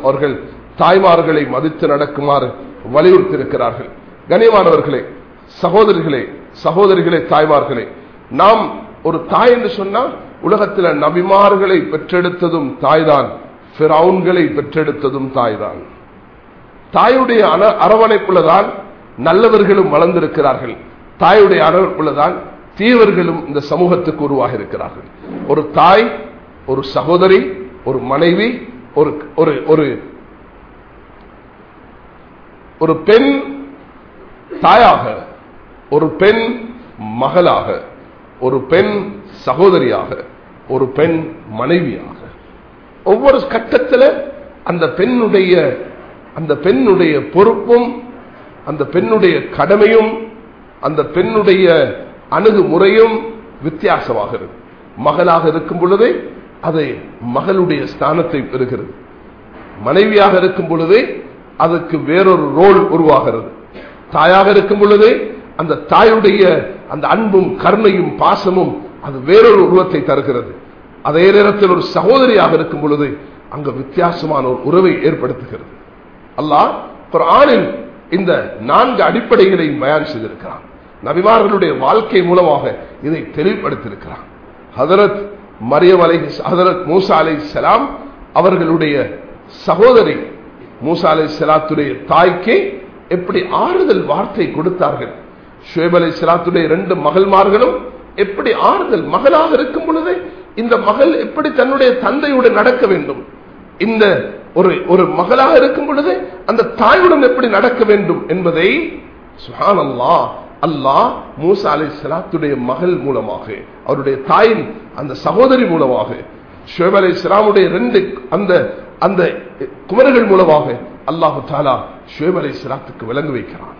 S1: அவர்கள் தாய்மார்களை மதித்து நடக்குமாறு வலியுறுத்தியிருக்கிறார்கள். கனியமானவர்களே சகோதரிகளே சகோதரிகளே தாய்மார்களே நாம் ஒரு தாய் என்று சொன்னால் உலகத்தில் நபிமார்களை பெற்றெடுத்ததும் தாய்தான் பிறவுன்களை பெற்றெடுத்ததும் தாய்தான். தாயுடைய அரவணைப்புலதான் நல்லவர்களும் வளர்ந்திருக்கிறார்கள். தாயுடைய அரவணைப்புலதான் தீவர்களும் இந்த சமூகத்துக்கு உருவாக இருக்கிறார்கள். ஒரு தாய் ஒரு சகோதரி ஒரு மனைவி ஒரு ஒரு ஒரு பெண் தாயாக ஒரு பெண் மகளாக ஒரு பெண் சகோதரியாக ஒரு பெண் மனைவியாக. ஒவ்வொரு கட்டத்தில் அந்த பெண்ணுடைய அந்த பெண்ணுடைய பொறுப்பும் அந்த பெண்ணுடைய கடமையும் அந்த பெண்ணுடைய அணுகுமுறையும் வித்தியாசமாகிறது மகளாக இருக்கும் பொழுதே அதை மகளுடைய ஸ்தானத்தை பெறுகிறது. மனைவியாக இருக்கும் பொழுதே அதுக்கு வேறொரு ரோல் உருவாகிறது. தாயாக இருக்கும் பொழுதே அந்த தாயுடைய அந்த அன்பும் கருணையும் பாசமும் அது வேறொரு உருவத்தை தருகிறது. அதே நேரத்தில் ஒரு சகோதரியாக இருக்கும் பொழுது அங்கு வித்தியாசமான ஒரு உறவை ஏற்படுத்துகிறது. அல்லாஹ் குர்ஆனில் இந்த நான்கு அடிப்படைகளையும் பயன் செய்திருக்கிறான். நபிமார்களுடைய வாழ்க்கை மூலமாக இதை தெளிவுபடுத்தியிருக்கிறான். ஹதரத் மரியம் அலை ஹதரத் மூசா அலை சலாம் அவர்களுடைய சகோதரி மூசா அலை சிலாத்துடைய தாய்க்கு எப்படி ஆறுதல் வார்த்தை கொடுத்தார்கள்? ஷுவேப் அலை ரெண்டு மகள்மார்களும் எப்படி ஆறுதல் மகளாக இருக்கும் பொழுதே இந்த மகள் எப்படி தன்னுடைய தந்தையுடன் நடக்க வேண்டும்? இந்த ஒரு ஒரு மகளாக இருக்கும் பொழுது அந்த தாயுடன் எப்படி நடக்க வேண்டும் என்பதை சுஹான் அல்லா அல்லாஹ் மூசா அலை சிலாத்துடைய மகள் மூலமாக அவருடைய தாயின் அந்த சகோதரி மூலமாக ஷுவேப் அலை ரெண்டு அந்த அந்த குமரர்கள் மூலமாக அல்லாஹு தாலா ஷுவேப் அலை சலாத்துக்கு விளங்க வைக்கிறான்.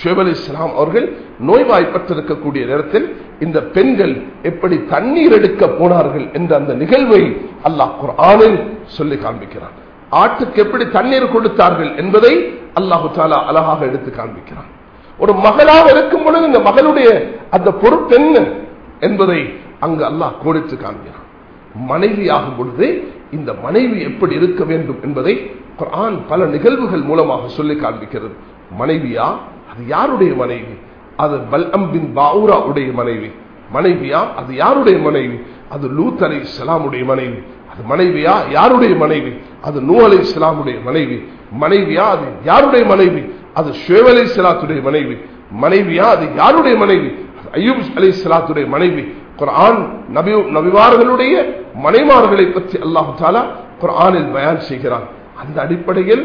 S1: ஷுவேப் அலி இஸ்லாம் அவர்கள் நோய்வாய்ப்பட்டிருக்கக்கூடிய நேரத்தில் இந்த பெண்கள் எப்படி தண்ணீர் எடுக்க போனார்கள் என்ற அந்த நிகழ்வை அல்லாஹ் குர்ஆனில் சொல்லி காண்பிக்கிறான். ஆட்டுக்கு எப்படி தண்ணீர் கொடுத்தார்கள் என்பதை அல்லாஹு தாலா அழகாக எடுத்து காண்பிக்கிறான். ஒரு மகளாக இருக்கும் பொழுது இந்த மகளுடைய அந்த பொறுப்பு என்ன என்பதை அங்கு அல்லாஹ் கோடித்து காண்கிறான். மனைவி ஆகும் பொழுது இந்த மனைவி எப்படி இருக்க வேண்டும் என்பதை குரான் பல நிகழ்வுகள் மூலமாக சொல்லி காண்பிக்கிறது. மனைவியா? அது யாருடைய மனைவி? அது பல்அம்பின் பாவுரா உடைய மனைவி. மனைவியா? அது யாருடைய மனைவி? அது லூத் அலை இஸ்லாமுடைய மனைவி. அது மனைவியா? யாருடைய மனைவி? அது நூ அலை இஸ்லாமுடைய மனைவி. மனைவியா? அது யாருடைய மனைவி? அது ஷேவ் அலை இஸ்லாத்துடைய மனைவி. மனைவியா? அது யாருடைய மனைவி? அது அய்யூப் அலை இஸ்லாத்துடைய மனைவி. குரான் நபி நபிவார்களுடைய மனைமார்களை பற்றி அல்லாஹு தாலா குர்ஆனில் பயான் செய்கிறான். அந்த அடிப்படையில்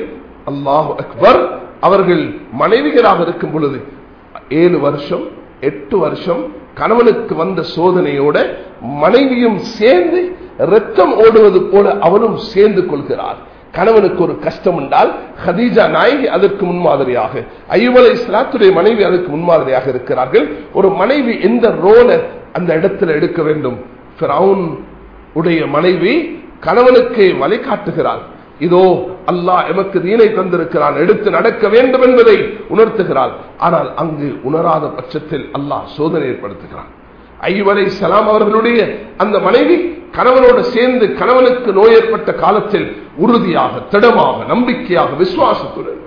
S1: அல்லாஹு அக்பர் அவர்கள் மனைவிகளாக இருக்கும் பொழுது ஏழு வருஷம் எட்டு வருஷம் கணவனுக்கு வந்த சோதனையோட மனைவியும் சேர்ந்து ரத்தம் ஓடுவது போல அவனும் சேர்ந்து கொள்கிறார். கணவனுக்கு ஒரு கஷ்டம் என்றால் ஹதீஜா நாயகி அதற்கு முன்மாதிரியாக ஐவலை இஸ்லாத்துடைய மனைவி அதற்கு முன்மாதிரியாக இருக்கிறார்கள். ஒரு மனைவி எந்த ரோலை அந்த இடத்துல எடுக்க வேண்டும். உடைய மனைவி கணவனுக்கு வழிகாட்டுகிறார் இதோ அல்லாஹ் எமக்கு தீனை தந்திருக்கிறான். எடுத்து நடக்க வேண்டும் என்பதை உணர்த்துகிறாள். ஆனால் அங்கு உணராத பட்சத்தில் அல்லாஹ் சோதனை ஏற்படுத்துகிறான். ஐவரை சலாம் அவர்களுடைய அந்த மனைவி கணவனோடு சேர்ந்து கணவனுக்கு நோய் ஏற்பட்ட காலத்தில் உறுதியாக திடமாக நம்பிக்கையாக விசுவாசத்துடன்.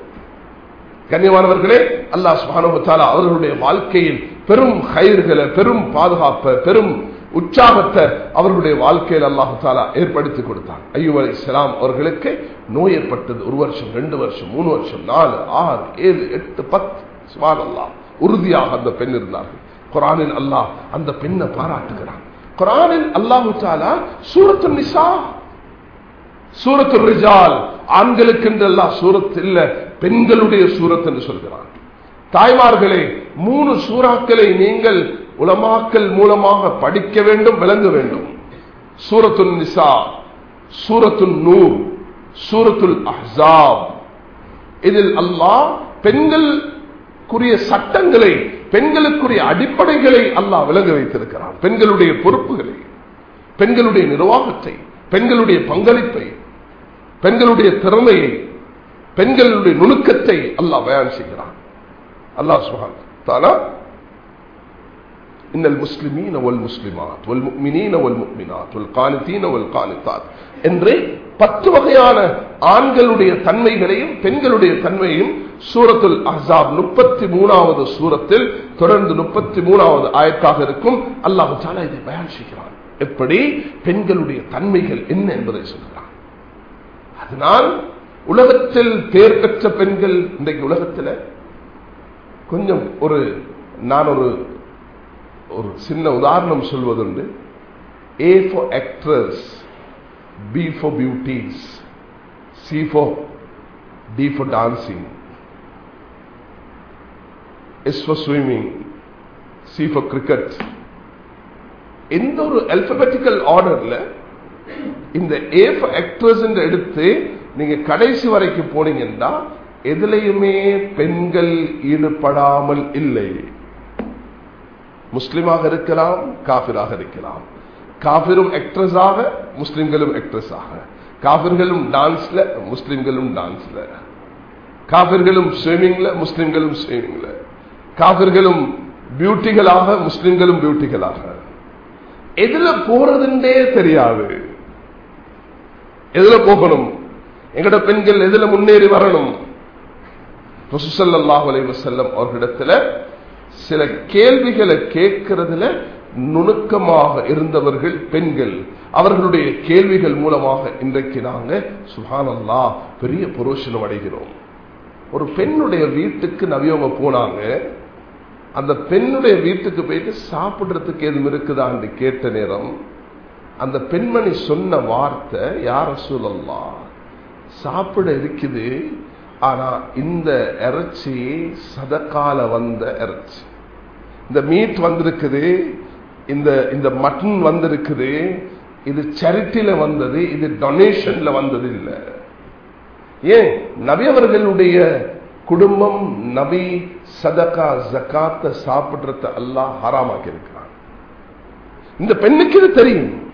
S1: கண்ணியமானவர்களே அல்லாஹ் சுபானுபத்தாலா அவர்களுடைய வாழ்க்கையில் பெரும் கயிர்களை பெரும் பாதுகாப்பை பெரும் உற்சாகத்தை அவர்களுடைய வாழ்க்கையில் அல்லாஹு தாலா ஏற்படுத்தி கொடுத்தார் ஐயூ அலி இஸ்லாம் அவர்களுக்கு நோய் ஏற்பட்டது. ஒரு வருஷம் ரெண்டு வருஷம் மூணு வருஷம் நாலு ஆறு ஏழு எட்டு பத்து சுமார் அல்லாஹ் உறுதியாக அந்த பெண் இருந்தார்கள். குரானில் அல்லாஹ் அந்த பெண்ணை பாராட்டுகிறான். குரானில் அல்லாஹு தாலா சூரத்து நிசா சூரத்து ரிஜால் ஆண்களுக்கு என்று எல்லாம் சூரத் இல்ல பெண்களுடைய சூரத் என்று சொல்கிறான். தாய்மார்களே மூணு சூறாக்களை நீங்கள் உலமாக்கல் மூலமாக படிக்க வேண்டும் விளங்க வேண்டும். சூரத்துல் நிசா சூரத்துல் நூர் சூரத்துல் அஹாப் இதில் அல்லாஹ் பெண்களுக்குரிய சட்டங்களை பெண்களுக்குரிய அடிப்படைகளை அல்லாஹ் விளங்க வைத்திருக்கிறான். பெண்களுடைய பொறுப்புகளை பெண்களுடைய நிர்வாகத்தை பெண்களுடைய பங்களிப்பை பெண்களுடைய திறமையை பெண்களுடைய நுணுக்கத்தை அல்லாஹ் பயன் செய்கிறான். அல்லாஹ் சுஹான் தானா إن المسلمين والمسلمات والمؤمنين والمؤمنات والقانتين والقانتات என்று பத்து வகையான ஆண்களுடைய தன்மைகளையும் பெண்களுடைய தன்மையும் சூரத்துல் அஹாப் முப்பத்தி மூணாவது சூரத்தில் தொடர்ந்து முப்பத்தி மூணாவது ஆயத்தாக இருக்கும் அல்லாஹு தாலா இதை பயன் செய்கிறான் எப்படி பெண்களுடைய தன்மைகள் என்ன என்பதை சொல்கிறான் அதனால் உலகத்தில் பேர் பெற்ற பெண்கள் இன்றைக்கு உலகத்தில் கொஞ்சம் ஒரு நான் ஒரு ஒரு சின்ன உதாரணம் சொல்வதுண்டு. A for actress B for beauties C for D for dancing S for swimming C for cricket எந்த ஒரு அல்பபெட்டிக்கல் ஆர்டர்ல இந்த ஏ ஃபார் ஆக்ட்ரஸ் எடுத்து நீங்க கடைசி வரைக்கும் போனீங்கன்னா எதுலையுமே பெண்கள் ஈடுபடாமல் இல்லை. முஸ்லிமாக இருக்கலாம் காபிராக இருக்கலாம். காபிரும் ஆக்ட்ரஸ் ஆக முஸ்லிம்களும் ஆக்ட்ரஸ் ஆக காபிர்களும் டான்ஸ்ல முஸ்லிம்களும் டான்ஸ்ல காபிர்களும் ஸ்விமிங்ல முஸ்லிம்களும் ஸ்விமிங்ல காபிர்களும் பியூட்டிகளாக முஸ்லிம்களும் பியூட்டிகளாக எதுல போறதுன்றே தெரியாது. எதுல போகணும்? எங்கட பெண்கள் எதுல முன்னேறி வரணும்? ரசூசல்லாஹ் அலைவசல்லம் அவர்களிடத்துல சில கேள்விகளை கேட்கறதுல நுணுக்கமாக இருந்தவர்கள் பெண்கள். அவர்களுடைய கேள்விகள் மூலமாக இன்றைக்கு நாங்கள் சுகானல்லா பெரிய புரோஷனம் அடைகிறோம். ஒரு பெண்ணுடைய வீட்டுக்கு நவியவங்க போனாங்க. அந்த பெண்ணுடைய வீட்டுக்கு போயிட்டு சாப்பிடுறதுக்கு எதுவும் இருக்குதான்னு கேட்ட நேரம் அந்த பெண்மணி சொன்ன வார்த்தை யார சொல்லலாம் சாப்பிட இருக்குது ஆனா இந்த இறைச்சி சதக்கால வந்த இறைச்சி. இந்த மீட் வந்திருக்குது இந்த இந்த மட்டன் வந்திருக்குது இது சரிட்டில வந்தது இது டொனேஷன்ல வந்தது இல்லை. ஏன்? நபி அவர்களுடைய குடும்பம் நபி சதகா ஜக்காத்த சாப்பிடுறத அல்லாஹ் ஹராமாக்கி இருக்கிறான் இந்த பெண்ணுக்கு இது தெரியும்.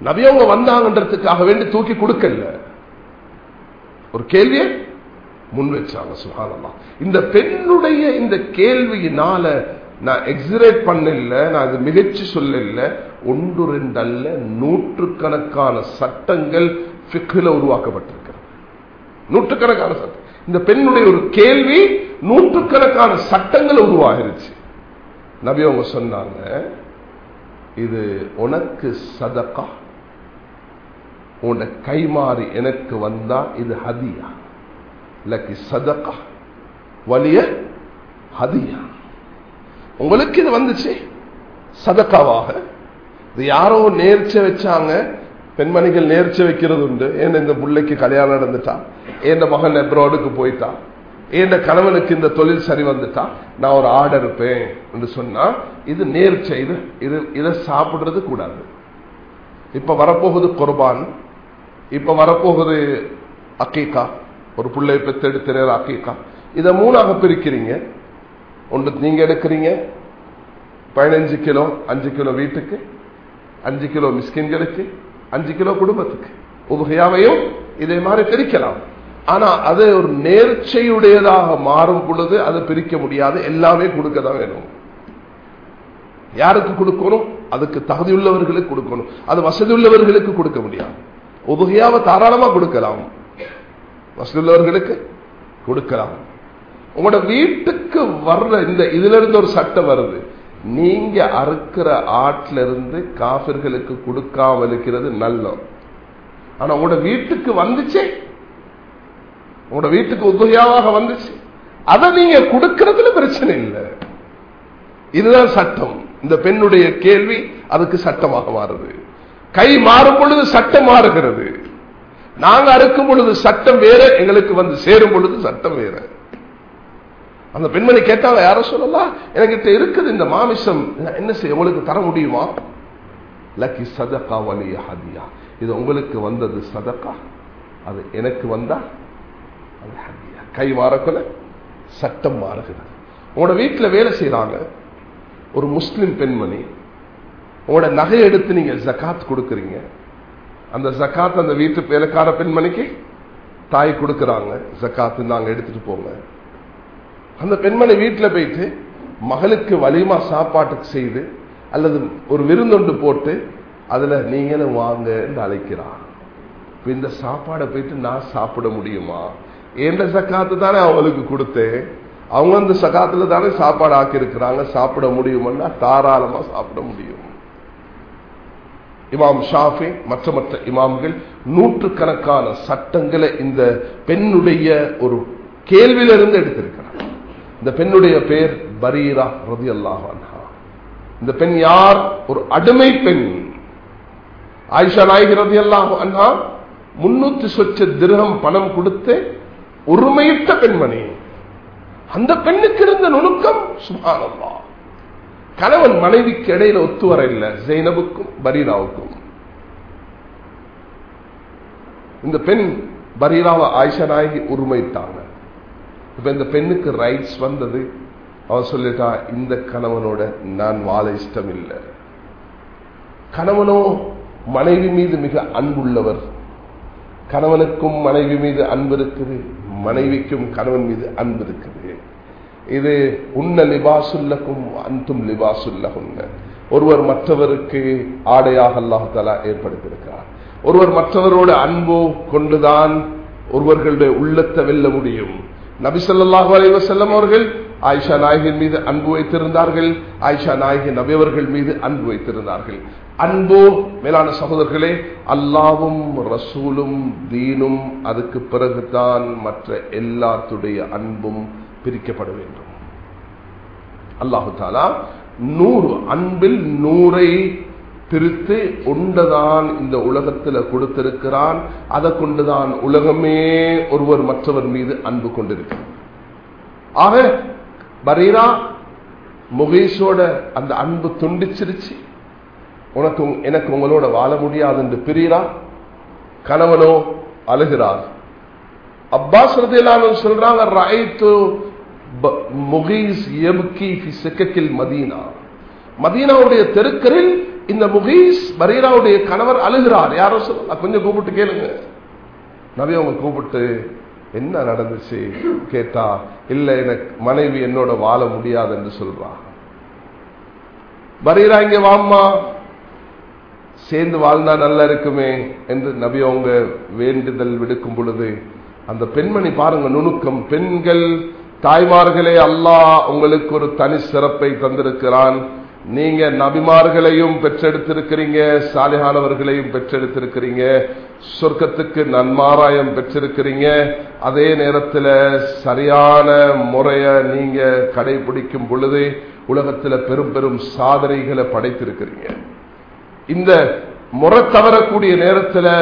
S1: நபி அவங்க வந்தாங்கன்றதுக்காக வேண்டி தூக்கி கொடுக்கல. ஒரு கேள்வியை? முன் வச்சாங்க சுகானமா இந்த பெண்ணுடைய இந்த கேள்வியினால நான் எக்ஸிரேட் பண்ணல நான் அது மிகச்சி சொல்லல. ஒன்று ரெண்டு அல்ல நூற்றுக்கணக்கான சட்டங்கள் ஃபிக்கில் உருவாக்கப்பட்டிருக்கிறது. நூற்றுக்கணக்கான சட்டம் இந்த பெண்ணுடைய ஒரு கேள்வி நூற்றுக்கணக்கான சட்டங்கள் உருவாகிருச்சு. நபி அவங்க சொன்னாங்க இது உனக்கு சதக்கா? உன்ட கைமாறி எனக்கு வந்தா இது ஹதியா? லக்கி சதக்கா. வலிய ஹதியா. உங்களுக்கு இது வந்துச்சு. சதக்காவாக. இது யாரோ நேர்ச்ச வச்சாங்க. பெண்மணிகள் நேர்ச்சி வைக்கிறது உண்டு ஏன் இந்த பிள்ளைக்கு கல்யாணம் நடந்துட்டா? ஏன் மகன் எப்ரோடுக்கு போயிட்டா? ஏன் கணவனுக்கு இந்த தொழில் சரி வந்துட்டா? நான் ஒரு ஆர்டர் இருப்பேன் என்று சொன்னா இது நேர்ச்சை. இது இது இதை சாப்பிடுறது கூடாது. இப்ப வரப்போகுது குர்பான். இப்ப வரப்போகுது அக்கீக்கா ஒரு பிள்ளை பெத்தெடுத்த நேரம் அக்கீக்கா இதை மூணாக பிரிக்கிறீங்க. ஒன்று நீங்க எடுக்கிறீங்க. பதினஞ்சு கிலோ அஞ்சு கிலோ வீட்டுக்கு அஞ்சு கிலோ மிஸ்கின்களுக்கு அஞ்சு கிலோ குடும்பத்துக்கு. உபகையாவையும் இதே மாதிரி பிரிக்கலாம். ஆனா அது ஒரு நேர்ச்சையுடையதாக மாறும் பொழுது அதை பிரிக்க முடியாது. எல்லாமே கொடுக்க தான் வேணும். யாருக்கு கொடுக்கணும்? அதுக்கு தகுதியுள்ளவர்களுக்கு கொடுக்கணும். அது வசதி உள்ளவர்களுக்கு கொடுக்க முடியாது. உபகையாவை தாராளமா கொடுக்கலாம். வசதி உள்ளவர்களுக்கு கொடுக்கலாம். உங்களோட வீட்டுக்கு வர்ற இந்த இதுல இருந்து ஒரு சட்டம் வருது. நீங்க அறுக்கிற ஆட்டில இருந்து காபிர்களுக்கு கொடுக்காம இருக்கிறது நல்லம். ஆனா உங்களோட வீட்டுக்கு வந்துச்சே. உங்களோட வீட்டுக்கு உதவியாவாக வந்துச்சு. அதை நீங்க கொடுக்கறதுல பிரச்சனை இல்லை. இதுதான் சட்டம். இந்த பெண்ணுடைய கேள்வி அதுக்கு சட்டமாக மாறுது. கை மாறும் பொழுது சட்டம் மாறுகிறது. நாங்க அறுக்கும் பொழுது சட்டம் வேற எங்களுக்கு வந்து சேரும் பொழுது சட்டம் வேற. அந்த பெண்மணி கேட்டாங்க யார சொல்லலாம் எனக்கிட்ட இருக்குது இந்த மாமிசம். என்ன செய்ய உங்களுக்கு தர முடியுமா? லக்கி சதகா வலிய ஹதியா இது உங்களுக்கு வந்தது சதக்கா அது எனக்கு வந்தா அது ஹதியா கை மாறக்குல சட்டம் மாறுகிறது. உங்களோட வீட்டில் வேலை செய்யறாங்க ஒரு முஸ்லிம் பெண்மணி உங்களோட நகை எடுத்து நீங்க ஜக்காத் கொடுக்குறீங்க அந்த ஜக்காத் அந்த வீட்டு வேலைக்கார பெண்மணிக்கு தாய் கொடுக்குறாங்க. ஜக்காத்து நாங்க எடுத்துட்டு போங்க. அந்த பெண்மணி வீட்டில் போயிட்டு மகளுக்கு வலிமா சாப்பாட்டுக்கு செய்து அல்லது ஒரு விருந்தொண்டு போட்டு அதுல நீங்களும் வாங்க என்று அழைக்கிறான் இந்த சாப்பாடை போயிட்டு நான் சாப்பிட முடியுமா? எந்த சக்காத்து தானே அவங்களுக்கு கொடுத்தேன். அவங்க அந்த சகாத்துல தானே சாப்பாடு ஆக்கியிருக்கிறாங்க. சாப்பிட முடியுமன்னா தாராளமா சாப்பிட முடியும். இமாம் ஷாஃபி மற்ற மற்ற இமாம்கள் நூற்றுக்கணக்கான சட்டங்களை இந்த பெண்ணுடைய ஒரு கேள்வியிலிருந்து எடுத்திருக்கிறார். இந்த பெண்ணுடைய பெயர் பரீரா ரதி அல்லாஹா இந்த பெண் யார்? ஒரு அடிமை பெண். ஆயிஷா நாயகி ரதி அல்லாஹ் அண்ணா முன்னூத்தி சொச்ச திருகம் பணம் கொடுத்து ஒருமையிட்ட பெண்மணி. அந்த பெண்ணுக்கு இருந்த நுணுக்கம் சுபானல்லா கணவன் மனைவிக்கு இடையில ஒத்து வர இல்லை. ஜெய்னபுக்கும் பரீராவுக்கும். இந்த பெண் பரீராவை ஆயிஷா நாயகி உரிமையிட்டாங்க இப்ப இந்த பெண்ணுக்கு ரைட்ஸ் வந்தது. அவன் சொல்லிட்டா இந்த கணவனோட நான் வாழ இஷ்டம் இல்லை கணவனோ மனைவி மீது மிக அன்புள்ளவர். கணவனுக்கும் மனைவி மீது அன்பு இருக்குது. மனைவிக்கும் கணவன் மீது அன்பு இருக்குது. இது உன்ன லிபாசுல்லக்கும் அன்தும் லிபாசுல்லகுன்ன ஒருவர் மற்றவருக்கு ஆடையாக அல்லாஹாலா ஏற்படுத்தியிருக்கிறார். ஒருவர் மற்றவரோட அன்பு கொண்டுதான் ஒருவர்களுடைய உள்ளத்தை வெல்ல முடியும். நபிசல்லாஹு அலைவசல்லம் அவர்கள் ஆயிஷா நாயகின் மீது அன்பு வைத்திருந்தார்கள். ஆயிஷா நாயகி நபியவர்கள் மீது அன்பு வைத்திருந்தார்கள். அன்போ மேலான சகோதரர்களே அல்லாவும் ரசூலும் தீனும் அதுக்கு பிறகுதான் மற்ற எல்லாத்துடைய அன்பும் பிரிக்கப்பட வேண்டும். அல்லாஹு தாலா நூறு அன்பில் நூறை பிரித்து உண்டதான் இந்த உலகத்தில் கொடுத்திருக்கிறான். அதை கொண்டுதான் உலகமே ஒருவர் மற்றவர் மீது அன்பு கொண்டிருக்கிறார் ஆக பரீரா முகேஷோட அந்த அன்பு துண்டிச்சிருச்சு. உனக்கு எனக்கு உங்களோட வாழ முடியாது என்று பிரியரா கணவனோ அழுகிறார். அப்பாஸ் ரதியலானு சொல்றாங்க முகீஸ் எம்கி ஃபி மதீனா. மதீனாவுடைய தெருக்கரில் இந்த முகீஸ் பரீராவுடைய கணவர் அழுகிறார். யாரோ சொல்ல கொஞ்சம் கூப்பிட்டு கேளுங்க. நபி அவங்க கூப்பிட்டு என்ன நடந்துச்சு? கேட்டா இல்ல எனக்கு மனைவி என்னோட வாழ முடியாது என்று சொல்றா. பரீரா இங்க வாம்மா. சேர்ந்து வாழ்ந்தா நல்லா இருக்குமே என்று நபி அவங்க வேண்டுதல் விடுக்கும் பொழுது அந்த பெண்மணி பாருங்க நுணுக்கம். பெண்கள் தாய்மார்களே அல்லாஹ் உங்களுக்கு ஒரு தனி சிறப்பை தந்திருக்கிறான். நீங்க நபிமார்களையும் பெற்றெடுத்திருக்கிறீங்க சாலிகானவர்களையும் பெற்றெடுத்திருக்கிறீங்க சொர்க்கத்துக்கு நன்மாராயம் பெற்றிருக்கிறீங்க. அதே நேரத்தில் சரியான முறைய நீங்க கடைபிடிக்கும் பொழுது உலகத்தில் பெரும் பெரும் சாதனைகளை படைத்திருக்கிறீங்க. இந்த முறை தவறக்கூடிய நேரத்தில்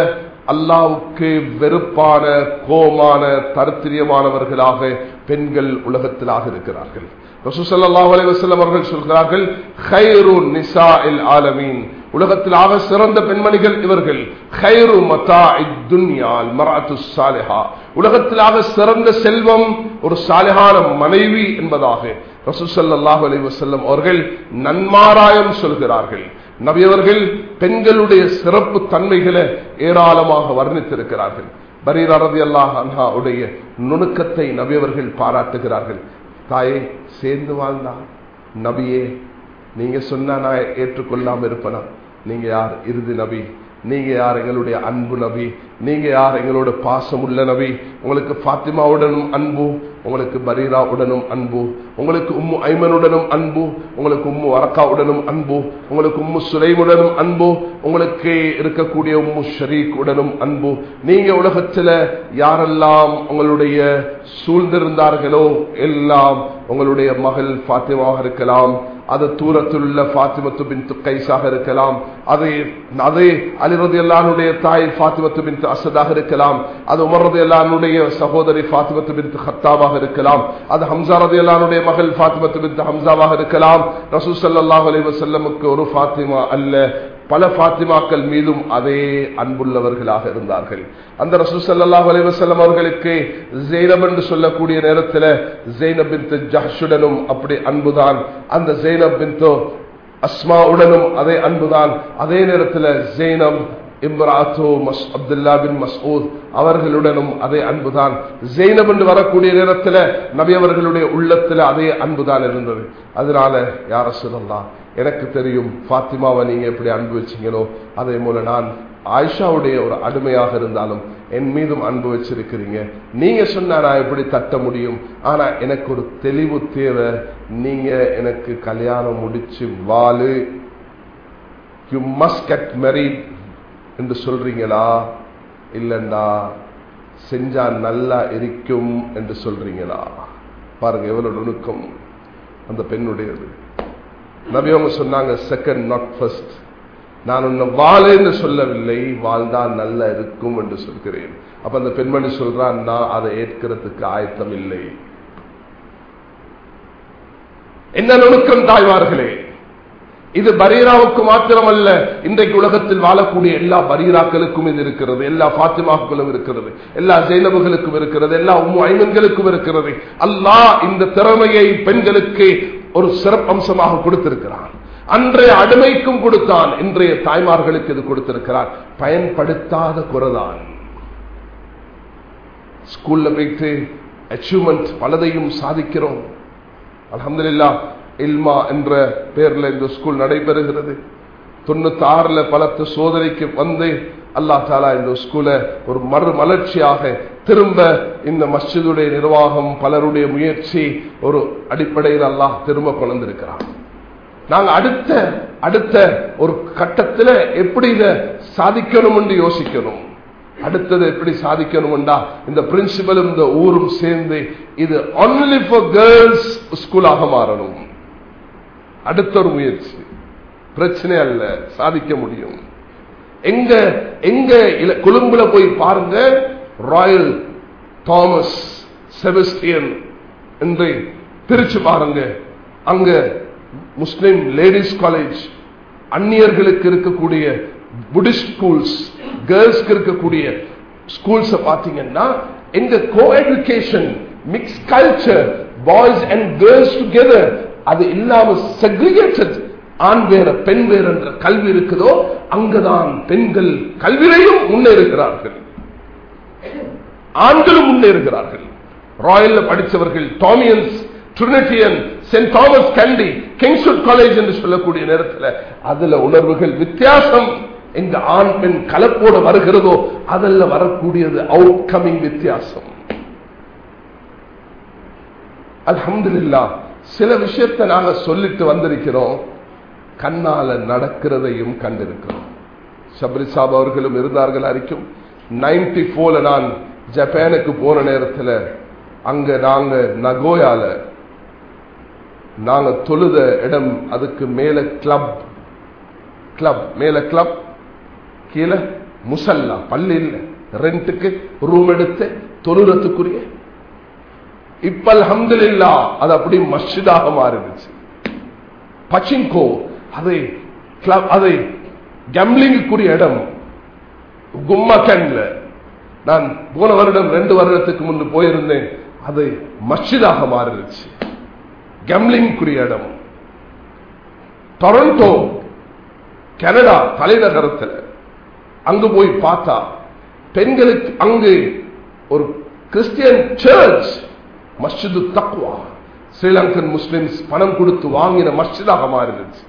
S1: அல்லாவுக்கு வெறுப்பான கோமான தருத்திரியமானவர்களாக பெண்கள் உலகத்திலாக இருக்கிறார்கள். ரசூசல்லாஹ் அலைவசல்லம் அவர்கள் சொல்கிறார்கள் ஹைரு நிசா இல் ஆலமீன். உலகத்திலாக சிறந்த பெண்மணிகள் இவர்கள். ஹைரு மதா துன்யால் மராத்து சாலிஹா உலகத்திலாக சிறந்த செல்வம் ஒரு சாலிஹான மனைவி என்பதாக ரசூசல்லாஹ் அலைவசல்லம் அவர்கள் நன்மாராயம் சொல்கிறார்கள். நபியவர்கள் பெண்களுடைய சிறப்பு தன்மைகளை ஏராளமாக வர்ணித்திருக்கிறார்கள். பரீரதி அல்லாஹ் அன்ஹா உடைய நுணுக்கத்தை நபியவர்கள் பாராட்டுகிறார்கள். தாயே சேர்ந்து வாழ்ந்தா. நபியே நீங்க சொன்னா நான் ஏற்றுக்கொள்ளாம இருப்பனா? நீங்க யார்? இறுதி நபி. நீங்க யார்? எங்களுடைய அன்பு நபி. நீங்க யார்? எங்களோட பாசம் உள்ள நபி. உங்களுக்கு பாத்திமாவுடனும் அன்பு. உங்களுக்கு பரீரா உடனும் அன்பு. உங்களுக்கு உம்மு ஐமனுடனும் அன்பு. உங்களுக்கு உம்மு அரக்காவுடனும் அன்பு. உங்களுக்கு உம்மு சுலைமுடனும் அன்பு. உங்களுக்கு இருக்கக்கூடிய உம்மு ஷரீக் உடனும் அன்பு. நீங்க உலகத்துல யாரெல்லாம் உங்களுடைய சூழ்ந்திருந்தார்களோ எல்லாம் உங்களுடைய மகள் பாத்தியமாக இருக்கலாம். அது தூரத்தில் உள்ள பாத்திமத்து பின் கைசாக இருக்கலாம். அதை அதே அலிரது எல்லாருடைய தாய் பாத்திமத்து பின் அசதாக இருக்கலாம். அது உமரது எல்லாருடைய சகோதரி பாத்திமத்து பின் ஹத்தாவாக ஹம்சாவாக இருக்கலாம். அது ஹம்சா ரதி அல்லானுடைய மகள் ஃபாத்திமத்து பின் ஹம்சாவாக இருக்கலாம். ரசூ சல்லாஹ் அலி வசல்லமுக்கு ஒரு ஃபாத்திமா அல்ல. பல ஃபாத்திமாக்கள் மீதும் அதே அன்புள்ளவர்களாக இருந்தார்கள். அந்த ரசூ சல்லாஹ் அலி வசல்லம் அவர்களுக்கு ஜெய்னப் என்று சொல்லக்கூடிய நேரத்தில் ஜெய்னப் பின் ஜஹ்ஷுடனும் அப்படி அன்புதான். அந்த ஜெய்னப் பின் அஸ்மாவுடனும் அதே அன்புதான். அதே நேரத்தில் ஜெய்னப் இம்ராத்தோ மஸ் அப்துல்லா பின் மசூத் அவர்களுடனும் அதே அன்புதான். ஜெயினப் என்று வரக்கூடிய நேரத்தில் நபி அவர்களுடைய உள்ளத்தில் அதே அன்புதான் இருந்தது. அதனால யார சொல்லலாம் எனக்கு தெரியும் பாத்திமாவை நீங்க எப்படி அன்பு வச்சீங்களோ அதே போல நான் ஆயிஷாவுடைய ஒரு அடிமையாக இருந்தாலும் என் மீதும் அன்பு வச்சிருக்கிறீங்க. நீங்க சொன்னா நான் எப்படி தட்ட முடியும்? ஆனா எனக்கு ஒரு தெளிவு தேவை. நீங்க எனக்கு கல்யாணம் முடிச்சு வாழு. யூ மஸ்ட் கெட் மேரிட் என்று சொல்றீங்களா? இல்லைண்டா செஞ்சா நல்லா இருக்கும் என்று சொல்றீங்களா? பாருங்க எவ்வளவு நுணுக்கம். அந்த பெண்ணுடையது. நபி அவங்க சொன்னாங்க செகண்ட் நாட் ஃபர்ஸ்ட் நான் உன்னை வாழன்னு சொல்லவில்லை வாழ்ந்தால் நல்லா இருக்கும் என்று சொல்கிறேன். அப்ப அந்த பெண்மணி சொல்றான் நான் அதை ஏற்கிறதுக்கு ஆயத்தம் இல்லை என்ன நுணுக்கம் தாய்வார்களே இது பரீராவுக்கு மாத்திரமல்ல இன்றைக்கு உலகத்தில் வாழக்கூடிய எல்லா பரீராக்களுக்கும் இது இருக்கிறது எல்லா பாத்திமாக்களும் இருக்கிறது எல்லா ஜெயினபுகளுக்கும் இருக்கிறது எல்லா உம்மு ஐமன்களுக்கும் இருக்கிறது. அல்லாஹ் இந்த திறமையை பெண்களுக்கு ஒரு சிறப்பம்சமாக கொடுத்திருக்கிறான். அன்றைய அடிமைக்கும் கொடுத்தான் இன்றைய தாய்மார்களுக்கு இது கொடுத்திருக்கிறார். பயன்படுத்தாத குறதான். ஸ்கூல்ல போயிட்டு அச்சீவ்மெண்ட் பலதையும் சாதிக்கிறோம். அலமதுல்லா இல்மா என்ற பெயர்ல இந்த ஸ்கூல் நடைபெறுகிறது. தொண்ணூத்தி ஆறுல பலத்து சோதனைக்கு வந்து அல்லா தாலா இந்த ஸ்கூல ஒரு மறு மலர்ச்சியாக திரும்ப இந்த மஸ்ஜிதுடைய நிர்வாகம் பலருடைய முயற்சி ஒரு அடிப்படையில் அல்லாஹ் திரும்ப கொண்டிருக்கிறார் நாங்க அடுத்த அடுத்த ஒரு கட்டத்தில் எப்படி இதை சாதிக்கணும் என்று யோசிக்கணும். அடுத்தது எப்படி சாதிக்கணும்டா இந்த பிரின்சிபலும் இந்த ஊரும் சேர்ந்து இது ஒன்லி ஃபார் கேர்ள்ஸ் ஸ்கூலாக மாறணும். அடுத்த ஒரு முயற்சி. பிரச்சனை அல்ல சாதிக்க முடியும். எங்க எங்க கொழும்புல போய் பாருங்க ராயல் தாமஸ் செபஸ்டியன் என்று பிரிச்சு பாருங்க. அங்க முஸ்லிம் லேடிஸ் காலேஜ் அந்நியர்களுக்கு இருக்கக்கூடிய புடிஸ்ட் ஸ்கூல்ஸ் கேர்ள்ஸ்க்கு இருக்கக்கூடிய ஸ்கூல்ஸ் பாத்தீங்கன்னா எங்க co education mix culture boys and girls together அது இல்லாம செக்ரிகேட்டட் ஆண் வேற பெண் வேற என்ற கல்வி இருக்குதோ அங்குதான் பெண்கள் கல்வியிலையும் முன்னேறுகிறார்கள் ஆண்களும் முன்னேறுகிறார்கள் ராயல்ல படித்தவர்கள் Thomians Trinitian saint Thomas Kandy Kingswood college என்று சொல்லக்கூடிய நேரத்தில் அதுல உணர்வுகள் வித்தியாசம். எங்க ஆண் பெண் கலப்போட வருகிறதோ அதில் வரக்கூடியது அவுட் கமிங் வித்தியாசம். அலமதுல்லா சில விஷயத்தை நாங்கள் சொல்லிட்டு வந்திருக்கிறோம். கண்ணால நடக்கிறதையும் கண்டிருக்கிறோம். சபரி சாப் அவர்களும் இருந்தார்கள் அறிக்கும் நைன்டி போர்ல நான் ஜப்பானுக்கு போன நேரத்தில் அங்க நாங்க நகோயால நாங்க தொழுத இடம் அதுக்கு மேல கிளப் கிளப் மேல கிளப் கீழே முசல்லா. பள்ளி இல்லை. ரெண்டுக்கு ரூம் எடுத்து தொழுறதுக்குரிய இப்ப அல்ஹம்துலில்லா அது அப்படி மஸ்ஜிதாக மாறிடுச்சு. பச்சிங்கோ அதை கிளப் அதை கம்லிங்குக்குரிய இடம். கும்மக்கன்ல. நான் போன வருடம் ரெண்டு வருடத்துக்கு முன்பு போயிருந்தேன். அது மஸ்ஜிதாக மாறிடுச்சு. கம்லிங்குரிய இடம். டொரண்டோ கனடா தலைநகரத்தில். அங்கு போய் பார்த்தா பெண்களுக்கு அங்கு ஒரு கிறிஸ்டியன் சர்ச் மஸ்ஜிது தக்குவா ஸ்ரீலங்கன் முஸ்லிம்ஸ் பணம் கொடுத்து வாங்கின மஸ்ஜிதாக மாறிடுச்சு.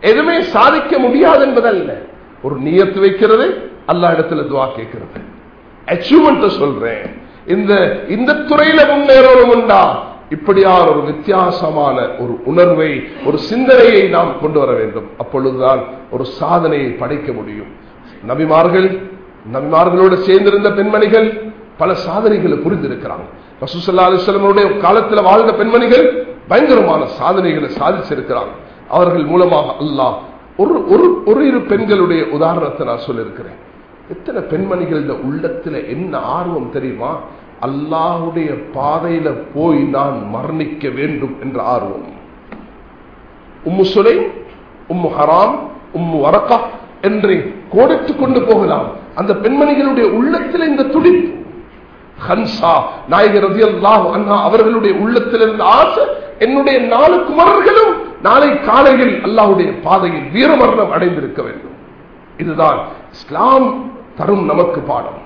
S1: எதுவுமே சாதிக்க முடியாது என்பதல்ல. ஒரு நியத்து வைக்கிறது அல்லா இடத்துல துவா கேட்கிறது. அச்சீவ்மெண்ட் சொல்றேன். இந்த இந்த துறையில முன்னேறணும் உண்டா? இப்படியான ஒரு வித்தியாசமான ஒரு உணர்வை ஒரு சிந்தனையை நாம் கொண்டு வர வேண்டும். அப்பொழுதுதான் ஒரு சாதனையை படைக்க முடியும். நபிமார்கள் நபிமார்களோடு சேர்ந்திருந்த பெண்மணிகள் பல சாதனைகளை புரிந்திருக்கிறாங்க. ரசூசல்லா அலிஸ்லமனுடைய காலத்தில் வாழ்ந்த பெண்மணிகள் பயங்கரமான சாதனைகளை சாதிச்சிருக்கிறாங்க. அவர்கள் மூலமாக அல்லாஹ் ஒரு ஒரு ஒரு இரு பெண்களுடைய உதாரணத்தை நான் சொல்லியிருக்கிறேன். எத்தனை பெண்மணிகள் இந்த உள்ளத்துல என்ன ஆர்வம் தெரியுமா? அல்லாஹுடைய பாதையில போய் நான் மரணிக்க வேண்டும் என்ற ஆர்வம். உம்மு சுலை உம்மு ஹராம் உம்மு வரக்கா என்று கோடிட்டு கொண்டு போகலாம். அந்த பெண்மணிகளுடைய உள்ளத்தில் இந்த துடிப்பு. ஹன்சா நாயகர் ரதியல்லாஹு அண்ணா அவர்களுடைய உள்ளத்தில் இருந்த ஆசை என்னுடைய நாலு குமரர்களும் நாளை காலையில் அல்லாஹுடைய பாதையில் வீரமரணம் அடைந்திருக்க வேண்டும். இதுதான் இஸ்லாம் தரும் நமக்கு பாடம்.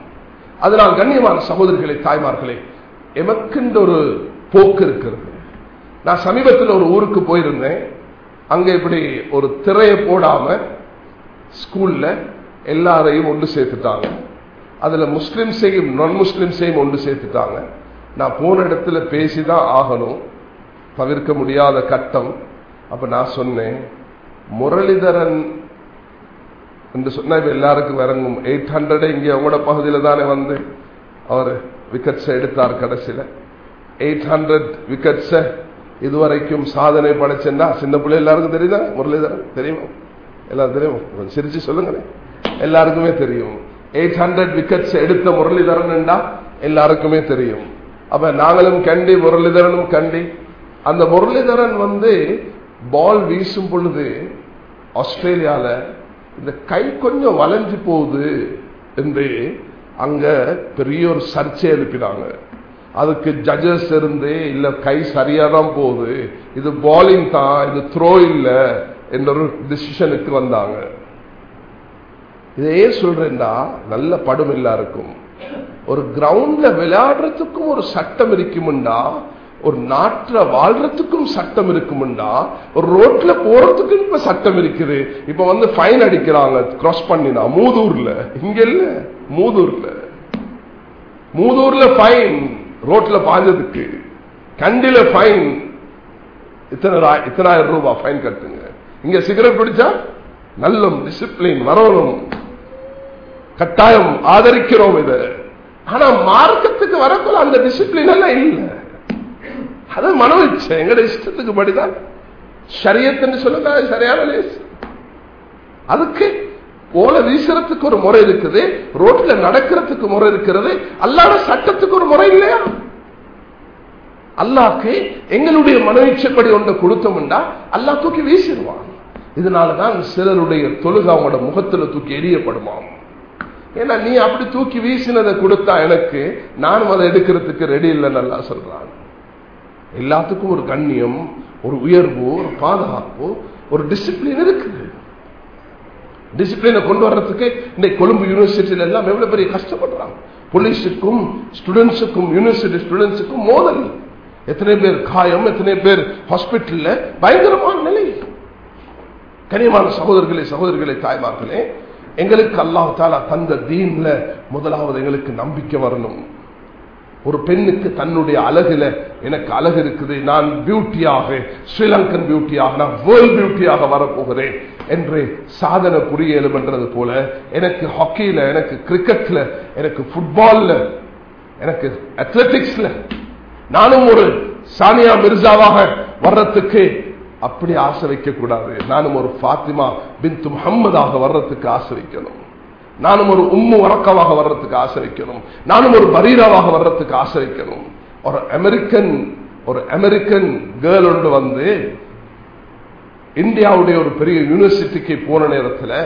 S1: அதனால் கண்ணியமான சகோதரிகளை தாய்மார்களே எமக்குன்ற ஒரு போக்கு இருக்கிறது. நான் சமீபத்தில் ஒரு ஊருக்கு போயிருந்தேன். அங்கே இப்படி ஒரு திரையை போடாம ஸ்கூல்ல எல்லாரையும் ஒன்று சேர்த்துட்டாங்க. அதில் முஸ்லிம்ஸையும் நான் முஸ்லிம்ஸையும் ஒன்று சேர்த்துட்டாங்க. நான் போன இடத்துல பேசி தான் ஆகணும். தவிர்க்க முடியாத கட்டம். அப்போ நான் சொன்னேன் முரளிதரன் என்று சொன்னால் இப்போ எல்லாருக்கும் இறங்கும் எயிட் ஹண்ட்ரட் இங்கே உங்களோட பகுதியில் தானே வந்து அவர் விக்கெட்ஸை எடுத்தார் கடைசியில். எயிட் ஹண்ட்ரட் விக்கெட்ஸை இதுவரைக்கும் சாதனை படைச்சேன்னா சின்ன பிள்ளை எல்லாருக்கும் தெரியுதா? முரளிதரன் தெரியுமா? எல்லாரும் தெரியும்? கொஞ்சம் சிரிச்சு சொல்லுங்களேன். எல்லாருக்குமே தெரியும். எயிட் ஹண்ட்ரட் விக்கெட்ஸ் எடுத்த முரளிதரன் எல்லாருக்குமே தெரியும் அப்ப நாங்களும் கண்டி முரளிதரனும் கண்டி அந்த முரளிதரன் வந்து பால் வீசும் பொழுது ஆஸ்திரேலியால இந்த கை கொஞ்சம் வளைஞ்சு போகுது என்று அங்க பெரிய ஒரு சர்ச்சை எழுப்பினாங்க அதுக்கு ஜட்ஜஸ் இருந்து இல்ல கை சரியா தான் போகுது இது பாலிங் தான் இது த்ரோ இல்லை என்ற ஒரு டிசிஷனுக்கு வந்தாங்க இதே சொல்றேன்டா நல்ல படம் எல்லாருக்கும் ஒரு கிரவுண்ட்ல விளையாடுறதுக்கும் ஒரு சட்டம் இருக்குமுண்டா ஒரு நாட்டுல வாழ்றதுக்கும் சட்டம் இருக்குமுண்டா ஒரு ரோட்ல போறதுக்கும் இப்ப சட்டம் இருக்குது. இப்ப வந்து ஃபைன் அடிக்கிறாங்க கிராஸ் பண்ணினா மூதூர்ல. இங்க இல்ல மூதூர்ல. மூதூர்ல ஃபைன் ரோட்ல பாஞ்சதுக்கு. கண்டில ஃபைன் இத்தனை இத்தனாயிரம் ரூபாய் ஃபைன் கட்டுங்க. இங்க சிகரெட் பிடிச்சா? நல்ல டிசிப்ளின் வரணும் கட்டாயம் ஆதரிக்கிறோம் இது. ஆனா மார்க்கத்துக்கு வரக்குள்ள அந்த டிசிப்ளின் எல்லாம் இல்ல. அது மனோ எங்கட இஷ்டத்துக்கு படிதான். சரியத்துன்னு சொல்லுங்க சரியான அதுக்கு போல வீசுறதுக்கு ஒரு முறை இருக்குது ரோட்ல நடக்கிறதுக்கு முறை இருக்கிறது அல்லாத சட்டத்துக்கு ஒரு முறை இல்லையா? அல்லாக்கு எங்களுடைய மன இச்சைப்படி ஒன்றை கொடுத்தோம்டா அல்லா தூக்கி வீசிடுவான். இதனாலதான் சிலருடைய தொழுகை அவங்களோட முகத்துல தூக்கி எரியப்படுமாம் ஏன்னா நீ அப்படி தூக்கி வீசினதை கொடுத்தா எனக்கு நானும் அதை எடுக்கிறதுக்கு ரெடி இல்லைன்னு நல்லா சொல்றான். எல்லாத்துக்கும் ஒரு கண்ணியம் ஒரு உயர்வு ஒரு பாதுகாப்பு ஒரு டிசிப்ளின் இருக்குது. டிசிப்ளினை கொண்டு வர்றதுக்கு இன்னைக்கு கொழும்பு யூனிவர்சிட்டியில எல்லாம் எவ்வளவு பெரிய கஷ்டப்படுறாங்க. போலீஸுக்கும் ஸ்டூடெண்ட்ஸுக்கும் யூனிவர்சிட்டி ஸ்டூடெண்ட்ஸுக்கும் மோதல். எத்தனை பேர் காயம் எத்தனை பேர் ஹாஸ்பிட்டல்ல பயங்கரமான நிலை. கனியமான சகோதரர்களே சகோதரிகளே தாய்மார்களே எங்களுக்கு அல்லாஹ் தாலா தந்த தீன்ல முதலாவது எங்களுக்கு நம்பிக்கை வரணும். ஒரு பெண்ணுக்கு தன்னுடைய அழகுல எனக்கு அழகு இருக்குது நான் பியூட்டியாக ஸ்ரீலங்கன் பியூட்டியாக நான் வேர்ல்ட் பியூட்டியாக வரப்போகிறேன் என்று சாதனை புரிய என்றது போல எனக்கு ஹாக்கியில எனக்கு கிரிக்கெட்ல எனக்கு ஃபுட்பால்ல எனக்கு அத்லெட்டிக்ஸ்ல நானும் ஒரு சானியா மிர்சாவாக வர்றதுக்கு அப்படி ஆசை வைக்க கூடாது நானும் ஒரு ஃபாத்திமா பின் முகம்மதாக வர்றதுக்கு ஆசை வைக்கணும் நானும் ஒரு உம்மு வரக்கவாக வர்றதுக்கு ஆசை வைக்கணும் நானும் ஒரு பரீராவாக வர்றதுக்கு ஆசை வைக்கணும் ஒரு அமெரிக்கன் ஒரு அமெரிக்கன் கேர்ள் ஒன்று வந்து இந்தியாவுடைய ஒரு பெரிய யூனிவர்சிட்டிக்கு போன நேரத்தில்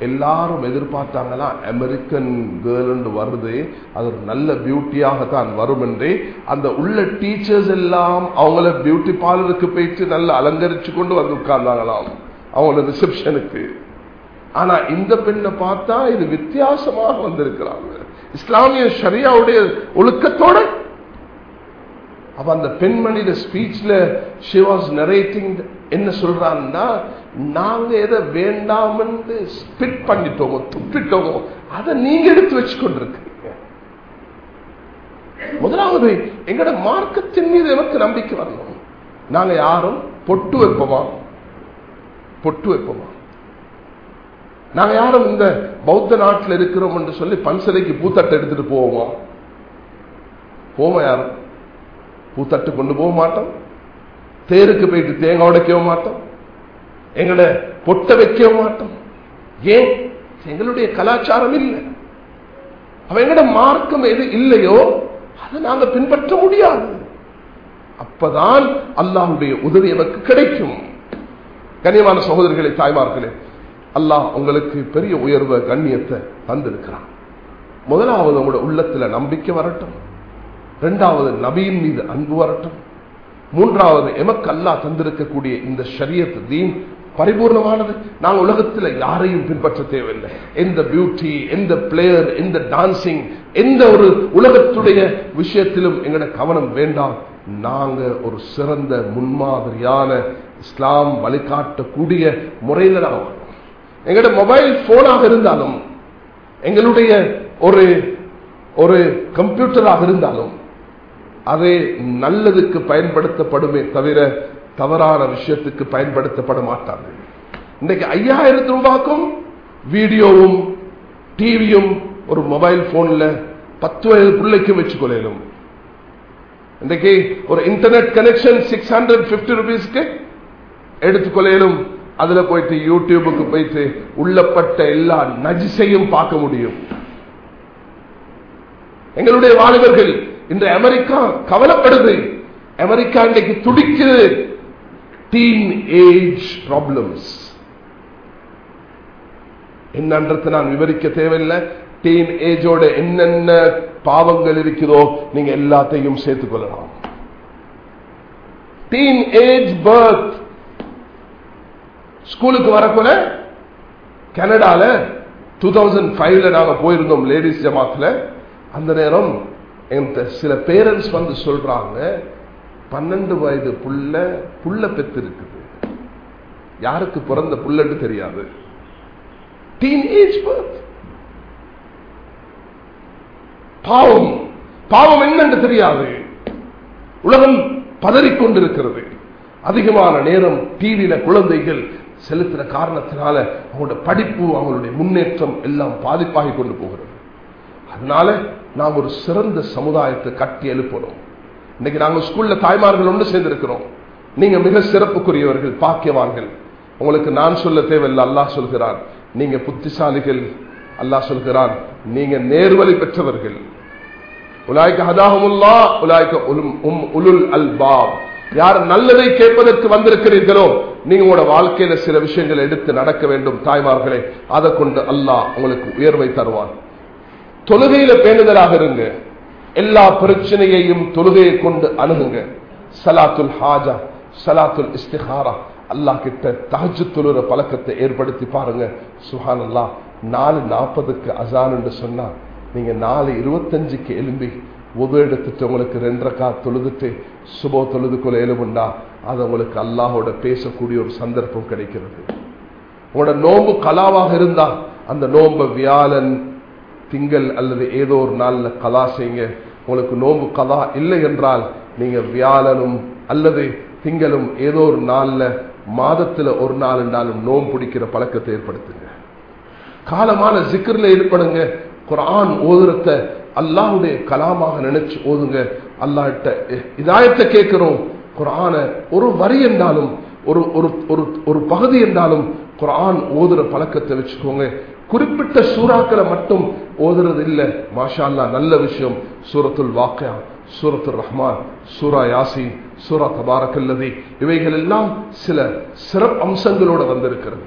S1: எல்லாரும் எதிர்பார்த்தாங்களா? அமெரிக்கன் கேர்ள்னு வருது அது ஒரு நல்ல பியூட்டியாக தான் வரும் என்று அந்த உள்ள டீச்சர்ஸ் எல்லாம் அவங்கள பியூட்டி பார்லருக்கு போயிட்டு நல்லா அலங்கரிச்சு கொண்டு வந்து உட்கார்ந்தாங்களாம் அவங்கள ரிசப்ஷனுக்கு ஆனா இந்த பெண்ணை பார்த்தா இது வித்தியாசமாக வந்திருக்கிறாங்க. இஸ்லாமிய ஷரியாவுடைய ஒழுக்கத்தோட அப்ப அந்த பெண்மணியோட ஸ்பீச்ல ஷி வாஸ் நரேட்டிங் என்ன சொல்றான்னா நாங்க எதை வேண்டாம்னு ஸ்பிட் பண்ணிட்டோமோ துப்பிட்டோமோ அதை நீங்க எடுத்து வச்சு கொண்டிருக்கீங்க முதலாவது எங்கட மார்க்கத்தின் மீது எனக்கு நம்பிக்கை வரணும். நாங்க யாரும் பொட்டு வைப்போமா? பொட்டு வைப்போமா? நாங்க யாரும் இந்த பௌத்த நாட்டில் இருக்கிறோம் என்று சொல்லி பன்சலைக்கு பூத்தட்டை எடுத்துட்டு போவோமா? போவோம் யாரும்? பூத்தட்டு கொண்டு போக மாட்டோம். தேருக்கு போயிட்டு தேங்காய் உடைக்கவும் மாட்டோம். எங்களை பொட்ட வைக்கவும் மாட்டோம். ஏன்? எங்களுடைய கலாச்சாரம் இல்லை. அவங்களோட மார்க்கம் எது இல்லையோ அதை நாங்க பின்பற்ற முடியாது. அப்பதான் அல்லாஹுடைய உதவி எனக்கு கிடைக்கும். கண்ணியமான சகோதரிகளை தாய்மார்களே அல்லாஹ் உங்களுக்கு பெரிய உயர்வ கண்ணியத்தை தந்திருக்கிறான். முதலாவது உங்களோட உள்ளத்துல நம்பிக்கை வரட்டும். இரண்டாவது நபியின் மீது அன்பு வரட்டும். மூன்றாவது எமக்கு அல்லா தந்திருக்கக்கூடிய இந்த ஷரியத் தீன் பரிபூர்ணமானது. நாங்கள் உலகத்தில் யாரையும் பின்பற்ற தேவையில்லை. எந்த பியூட்டி எந்த பிளேயர் எந்த டான்சிங் எந்த ஒரு உலகத்துடைய விஷயத்திலும் எங்களோட கவனம் வேண்டாம். நாங்க ஒரு சிறந்த முன்மாதிரியான இஸ்லாம் வழிகாட்டக்கூடிய முறையில் நாங்கள் எங்களோட மொபைல் போனாக இருந்தாலும் எங்களுடைய ஒரு ஒரு கம்ப்யூட்டராக இருந்தாலும் அது நல்லதுக்கு பயன்படுத்தப்படுமே தவிர தவறான விஷயத்துக்கு பயன்படுத்தப்பட மாட்டாது. இன்னைக்கு ஐயாயிரத்து ரூபாய்க்கும் வீடியோவும் டிவியும் ஒரு மொபைல் போன்ல பத்து வயது பிள்ளைக்கும் வச்சுக்கொள்ளும் இன்றைக்கு ஒரு internet connection six hundred fifty ருபீஸ்க்கு எடுத்துக்கொள்ளும் அதுல போயிட்டு யூடியூபுக்கு போயிட்டு உள்ளப்பட்ட எல்லா நஜிசையும் பார்க்க முடியும். எங்களுடைய வாலிபர்கள் இன்று அமெரிக்கா கவலைப்படுது. அமெரிக்கா இன்றைக்கு துடிக்குது. டீன் ஏஜ் ப்ராப்ளம்ஸ் என்னன்றது நான் விவரிக்க தேவையில்லை. டீன் ஏஜோட என்னென்ன பாவங்கள் இருக்குதோ நீங்க எல்லாத்தையும் சேர்த்துக் கொள்ளலாம். டீன் ஏஜ் பர்த் ஸ்கூலுக்கு வரக்குள்ள கனடால டூ தௌசண்ட் ஃபைவ்ல நாங்க போயிருந்தோம் லேடிஸ் ஜமாத்துல. அந்த நேரம் எங்க சில பேரண்ட்ஸ் வந்து சொல்றாங்க பன்னெண்டு வயது புள்ள புள்ள பெத்து இருக்குது யாருக்கு பிறந்த புள்ளன்னு தெரியாது. டீன் பர்த் பாவம். பாவம் என்னன்னு தெரியாது. உலகம் பதறிக்கொண்டிருக்கிறது. அதிகமான நேரம் டிவியில குழந்தைகள் செலுத்துற காரணத்தினால அவங்களோட படிப்பு அவங்களுடைய முன்னேற்றம் எல்லாம் பாதிப்பாகி கொண்டு போகிறது. அதனால நாம் ஒரு சிறந்த சமுதாயத்தை கட்டி எழுப்பணும். இன்னைக்கு நாங்க ஸ்கூல்ல தாய்மார்கள் ஒன்று சேர்ந்திருக்கிறோம். நீங்க மிக சிறப்புக்குரியவர்கள் பாக்கியவான்கள். உங்களுக்கு நான் சொல்ல தேவையில்லை அல்லாஹ் சொல்கிறான். நீங்க புத்திசாலிகள் அல்லாஹ் சொல்கிறான். நீங்க நேர்வழி பெற்றவர்கள். உலாய்க்க ஹதாஹமுல்லா உலாய்க்க உலுல் அல்பாப். யார் நல்லதை கேட்பதற்கு வந்திருக்கிறீர்களோ நீங்க உங்களோட வாழ்க்கையில சில விஷயங்கள் எடுத்து நடக்க வேண்டும் தாய்மார்களே. அதை கொண்டு அல்லாஹ் உங்களுக்கு உயர்வை தருவான். தொழுகையில பேணுதலாக இருங்க. எல்லா பிரச்சனையையும் தொழுகையை கொண்டு அணுகுங்க. சலாத்துல் ஹாஜா சலாத்துல் இஸ்திஹாரா. அல்லாஹ் கிட்ட தஹஜு தொழுற பழக்கத்தை ஏற்படுத்தி பாருங்க. சுஹான் அல்லா நாலு நாற்பதுக்கு அசான் என்று சொன்னா நீங்க நாலு இருபத்தஞ்சுக்கு எலும்பி உதவி எடுத்துட்டு உங்களுக்கு ரெண்டரைக்கா தொழுதுட்டு சுபோ தொழுதுக்குள்ள எலும்புண்டா அது உங்களுக்கு அல்லாஹோட பேசக்கூடிய ஒரு சந்தர்ப்பம் கிடைக்கிறது. உங்களோட நோம்பு கலாவாக இருந்தா அந்த நோம்ப வியாழன் திங்கள் அல்லது ஏதோ ஒரு நாள்ல கலா செய்யுங்க. உங்களுக்கு நோம்பு கலா இல்லை என்றால் நீங்க வியாழனும் அல்லது திங்களும் ஏதோ ஒரு நாள்ல மாதத்துல ஒரு நாள் நாளும் நோம் பிடிக்கிற பழக்கத்தை ஏற்படுத்துங்க. காலமான ஜிக்கர்ல ஈடுபடுங்க. குரான் ஓதுரத்தை அல்லாவுடைய கலாமாக நினைச்சு ஓதுங்க. அல்லாட்ட இதாயத்தை கேட்கிறோம். குரான ஒரு வரி என்றாலும் ஒரு ஒரு ஒரு பகுதி என்றாலும் குரான் ஓதுற பழக்கத்தை வச்சுக்கோங்க. குறிப்பிட்ட சூறாக்களை மட்டும் ஓதுறது இல்ல. மாஷா அல்லா நல்ல விஷயம். சூரத்துல் வாக்கியா சூரத்துல் ரஹ்மான் சூரா யாசின் சூரா தபாரக்கல்லதி இவைகள் எல்லாம் சில சிறப்பு அம்சங்களோட வந்திருக்கிறது.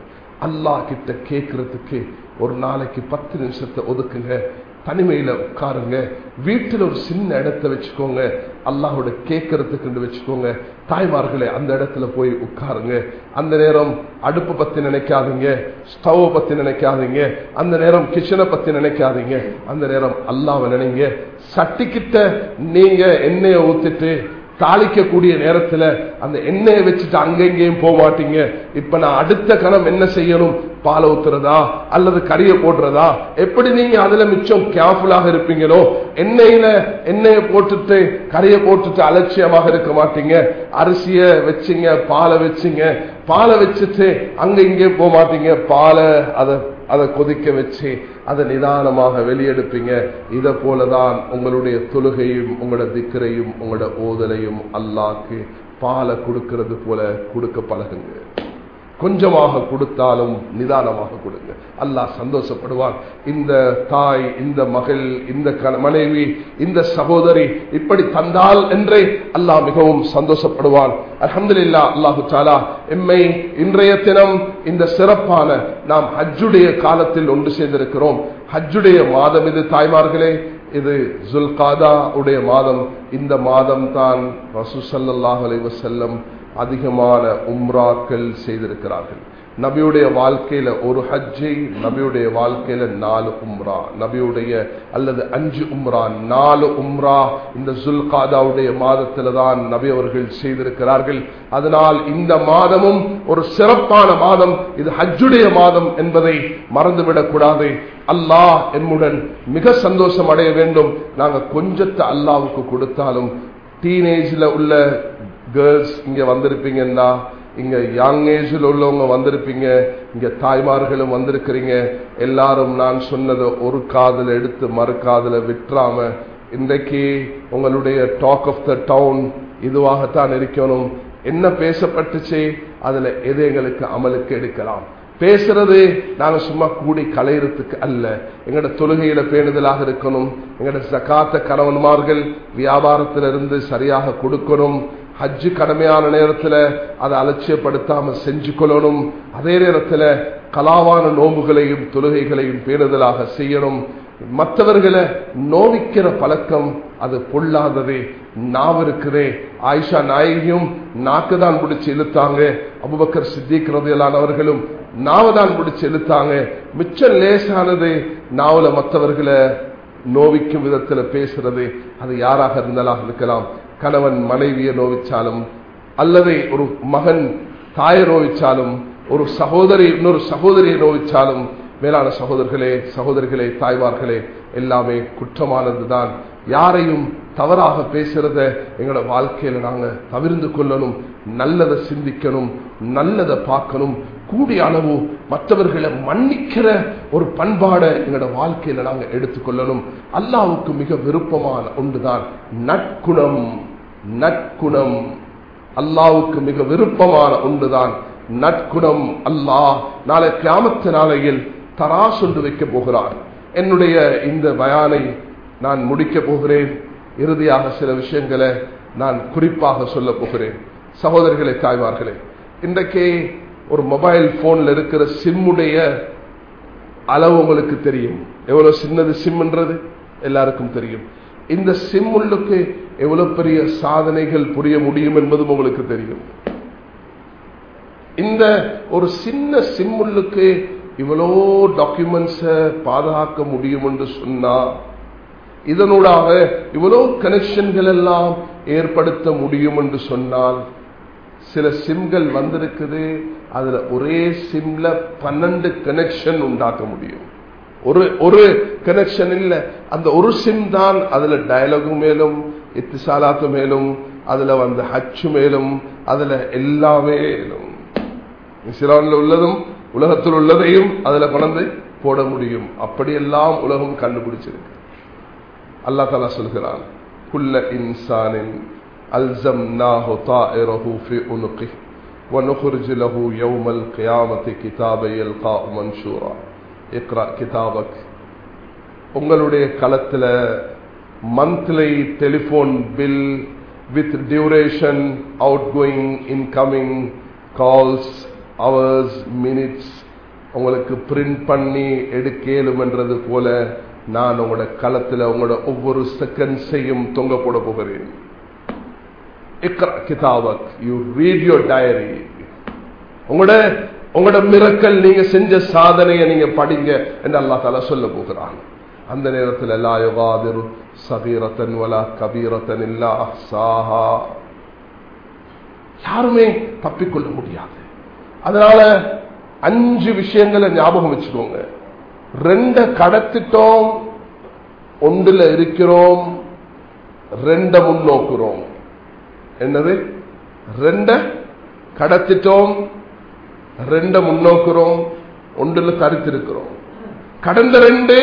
S1: அல்லாஹ் கிட்ட கேட்கறதுக்கு ஒரு நாளைக்கு பத்து நிமிஷத்தை ஒதுக்குங்க. தனிமையில உட்காருங்க. வீட்டில் ஒரு சின்ன இடத்தை வச்சுக்கோங்க. அல்லாஹோட கேட்கறதுக்குன்னு வச்சுக்கோங்க. தாய்மார்களே அந்த இடத்துல போய் உட்காருங்க. அந்த நேரம் அடுப்பு பத்தி நினைக்காதீங்க. ஸ்டவ் பத்தி நினைக்காதீங்க. அந்த நேரம் கிச்சனை பத்தி நினைக்காதீங்க. அந்த நேரம் அல்லாவை நினைங்க. சட்டிக்கிட்ட நீங்க எண்ணெயை ஊற்றிட்டு தாளிக்கக்கூடிய நேரத்துல அந்த எண்ணெயை வச்சுட்டு அங்கெங்கேயும் போக மாட்டீங்க. இப்ப நான் அடுத்த கணம் என்ன செய்யணும்? பாலை ஊத்துறதா? அல்லது கறியை போடுறதா? எப்படி நீங்க அதுல மிச்சம் கேர்ஃபுல்லாக இருப்பீங்களோ எண்ணெயில எண்ணெயை போட்டுட்டு கறியை போட்டுட்டு அலட்சியமாக இருக்க மாட்டீங்க. அரிசிய வச்சுங்க பாலை வச்சுங்க. பாலை வச்சுட்டு அங்க இங்கே போக மாட்டீங்க. பாலை அதை அதை கொதிக்க வச்சு அதை நிதானமாக வெளியெடுப்பீங்க. இதை போலதான் உங்களுடைய தொழுகையும் உங்களோட திக்கரையும் உங்களோட ஓதலையும் அல்லாக்கு பாலை கொடுக்கறது போல கொடுக்க பழகுங்க. கொஞ்சமாக கொடுத்தாலும் நிதானமாக கொடுங்க. அல்லாஹ் சந்தோஷப்படுவான். இந்த தாய் இந்த மகள் இந்த மனைவி இந்த சகோதரி இப்படி தந்தால் என்றே அல்லாஹ் மிகவும் சந்தோஷப்படுவான். அஹமதுல்லா அல்லாஹு சாலா எம்மை இன்றைய தினம் இந்த சிறப்பான நாம் ஹஜ்ஜுடைய காலத்தில் ஒன்று சேர்ந்திருக்கிறோம் ஹஜ்ஜுடைய மாதம் இது தாய்மார்களே. இது ஜுல்காதா உடைய மாதம். இந்த மாதம் தான் ரசூசல்லாஹ் அலைவசல்லம் அதிகமான உம்ராக்கள் செய்திருக்கிறார்கள். நபியுடைய வாழ்க்கையில ஒரு ஹஜ்ஜை நபியுடைய வாழ்க்கையில நாலு உம்ரா. நபியுடைய அல்லது அஞ்சு உம்ரா. நாலு உம்ரா இந்த ஜுல்காதாவுடைய மாதத்துல தான் நபி அவர்கள் செய்திருக்கிறார்கள். அதனால் இந்த மாதமும் ஒரு சிறப்பான மாதம். இது ஹஜ்ஜுடைய மாதம் என்பதை மறந்துவிடக்கூடாது அல்லாஹ் என்னுடன் மிக சந்தோஷம் அடைய வேண்டும். நாங்க கொஞ்சத்தை அல்லாவுக்கு கொடுத்தாலும் டீனேஜ்ல உள்ள கேர்ள்ஸ் இங்க வந்திருப்பீங்கன்னா இங்க யங் ஏஜில் உள்ளவங்க வந்திருப்பீங்க. இங்க தாய்மார்களும் வந்திருக்கிறீங்க. எல்லாரும் நான் சொன்னதை ஒரு காதல எடுத்து மறு காதல விட்டுறாம இன்றைக்கு உங்களுடைய டாக் ஆஃப் த டவுன் இதுவாகத்தான் இருக்கணும். என்ன பேசப்பட்டுச்சு? அதுல எது எங்களுக்கு அமலுக்கு எடுக்கலாம்? பேசுறது நாங்க சும்மா கூடி கலையறதுக்கு அல்ல. எங்கட தொழுகையில பேணுதலாக இருக்கணும். எங்கட சகாத்த கணவன்மார்கள் வியாபாரத்திலிருந்து சரியாக கொடுக்கணும். ஹஜ்ஜு கடமையான நேரத்தில் அதை அலட்சியப்படுத்தாமல் செஞ்சு கொள்ளணும் அதே நேரத்தில் கலாவான நோம்புகளையும் தொழுகைகளையும் பேணுதலாக செய்யணும். மற்றவர்களை நோவிக்கிற பழக்கம் அது பொல்லாததே நாவ் இருக்குதே. ஆயிஷா நாயகியும் நாக்கு தான் பிடிச்சி இழுத்தாங்க. அபுபக்கர் சித்திக்கிறதையிலானவர்களும் நாவை தான் பிடிச்சி இழுத்தாங்க. மிச்சம் லேசானது நாவல மற்றவர்களை நோவிக்கும் விதத்தில் பேசுறது அது யாராக இருந்தாலும் இருக்கலாம். கணவன் மனைவியை நோவிச்சாலும் அல்லது ஒரு மகன் தாயை நோவிச்சாலும் ஒரு சகோதரி இன்னொரு சகோதரியை நோவிச்சாலும் மேலான சகோதரர்களே சகோதரிகளே தாய்மார்களே எல்லாமே குற்றமானதுதான். யாரையும் தவறாக பேசுறத எங்களோட வாழ்க்கையில நாங்கள் தவிர்ந்து கொள்ளணும் நல்லதை சிந்திக்கணும் நல்லதை பார்க்கணும் கூடிய அளவு மற்றவர்களை மன்னிக்கிற ஒரு பண்பாடை எங்களோட வாழ்க்கையில நாங்கள் எடுத்துக்கொள்ளணும். அல்லாவுக்கு மிக விருப்பமான ஒன்றுதான் நற்குணம் நற்குணம். அல்லாவுக்கு மிக விருப்பமான ஒன்றுதான் நற்குணம். அல்லாஹ் நாளை கிராமத்து நாளையில் தராசொன்று வைக்க போகிறார். என்னுடைய இந்த பயானை நான் முடிக்க போகிறேன். இறுதியாக சில விஷயங்களை நான் குறிப்பாக சொல்ல போகிறேன். சகோதரிகளை தாய்மார்களே இன்றைக்கே ஒரு மொபைல் போன்ல இருக்கிற சிம்முடைய அளவு உங்களுக்கு தெரியும். எவ்வளவு சின்னது சிம்ன்றது எல்லாருக்கும் தெரியும். இந்த சிம் உள்ளுக்கு எவ்வளவு பெரிய சாதனைகள் புரிய முடியும் என்பதும் உங்களுக்கு தெரியும். இந்த ஒரு சின்ன சிம்முள்ளுக்கு இவ்வளோ டாக்குமெண்ட்ஸை பாதுகாக்க முடியும் என்று சொன்னா இதனூடாக இவ்வளோ கனெக்ஷன்கள் எல்லாம் ஏற்படுத்த முடியும் என்று சொன்னால் சில சிம்கள் வந்திருக்குது அதுல ஒரே சிம்ல பன்னெண்டு கனெக்ஷன் உண்டாக்க முடியும். ஒரு ஒரு கனெக்ஷன் இல்ல அந்த ஒரு சிம் தான் அதுல டயலாகு மேலும் இத்திசாலாத்து மேலும் அதுல வந்து ஹச்சு மேலும் அதுல எல்லாமே இஸ்லாமில் உள்ளதும் உலகத்தில் உள்ளதையும் அதுல கொண்டு போட முடியும். அப்படியெல்லாம் உலகம் கண்டுபிடிச்சிருக்கு. அல்லா தலா சொல்கிறான் குல்ல இன்சானின் ألزمناه طائره في عنقه ونخرج له يوم القيامة كتابا يلقاه منشورا اقرأ كتابك உங்களுடைய களத்துல monthly telephone bill with duration outgoing incoming calls hours minutes உங்களுக்கு பிரிண்ட் பண்ணி எடுக்கலும் என்றது போல நான் உங்களோட களத்துல உங்களோட ஒவ்வொரு செகண்ட்ஸையும் தொங்க போட போகிறேன். கிதாபக். யூ ரீட் யோர் டயரி உங்களோட உங்களோட மிரக்கல் நீங்க செஞ்ச சாதனையை நீங்க படிங்க என்று அல்லா தால சொல்ல போகிறான். அந்த நேரத்தில் எல்லா யுகாதிரு சபீரத்தன் வலா கபீரத்தன் இல்லா சாஹா யாருமே தப்பிக்கொள்ள முடியாது. அதனால அஞ்சு விஷயங்களை ஞாபகம் வச்சுக்கோங்க. ரெண்ட கடத்திட்டோம் ஒன்றுல இருக்கிறோம் ரெண்ட முன்னோக்குறோம் என்னது? ரெண்ட கடத்திட்டோம் ரெண்ட முன்னோக்குறோம் ஒன்றுல தரித்திருக்கிறோம். கடந்த ரெண்டு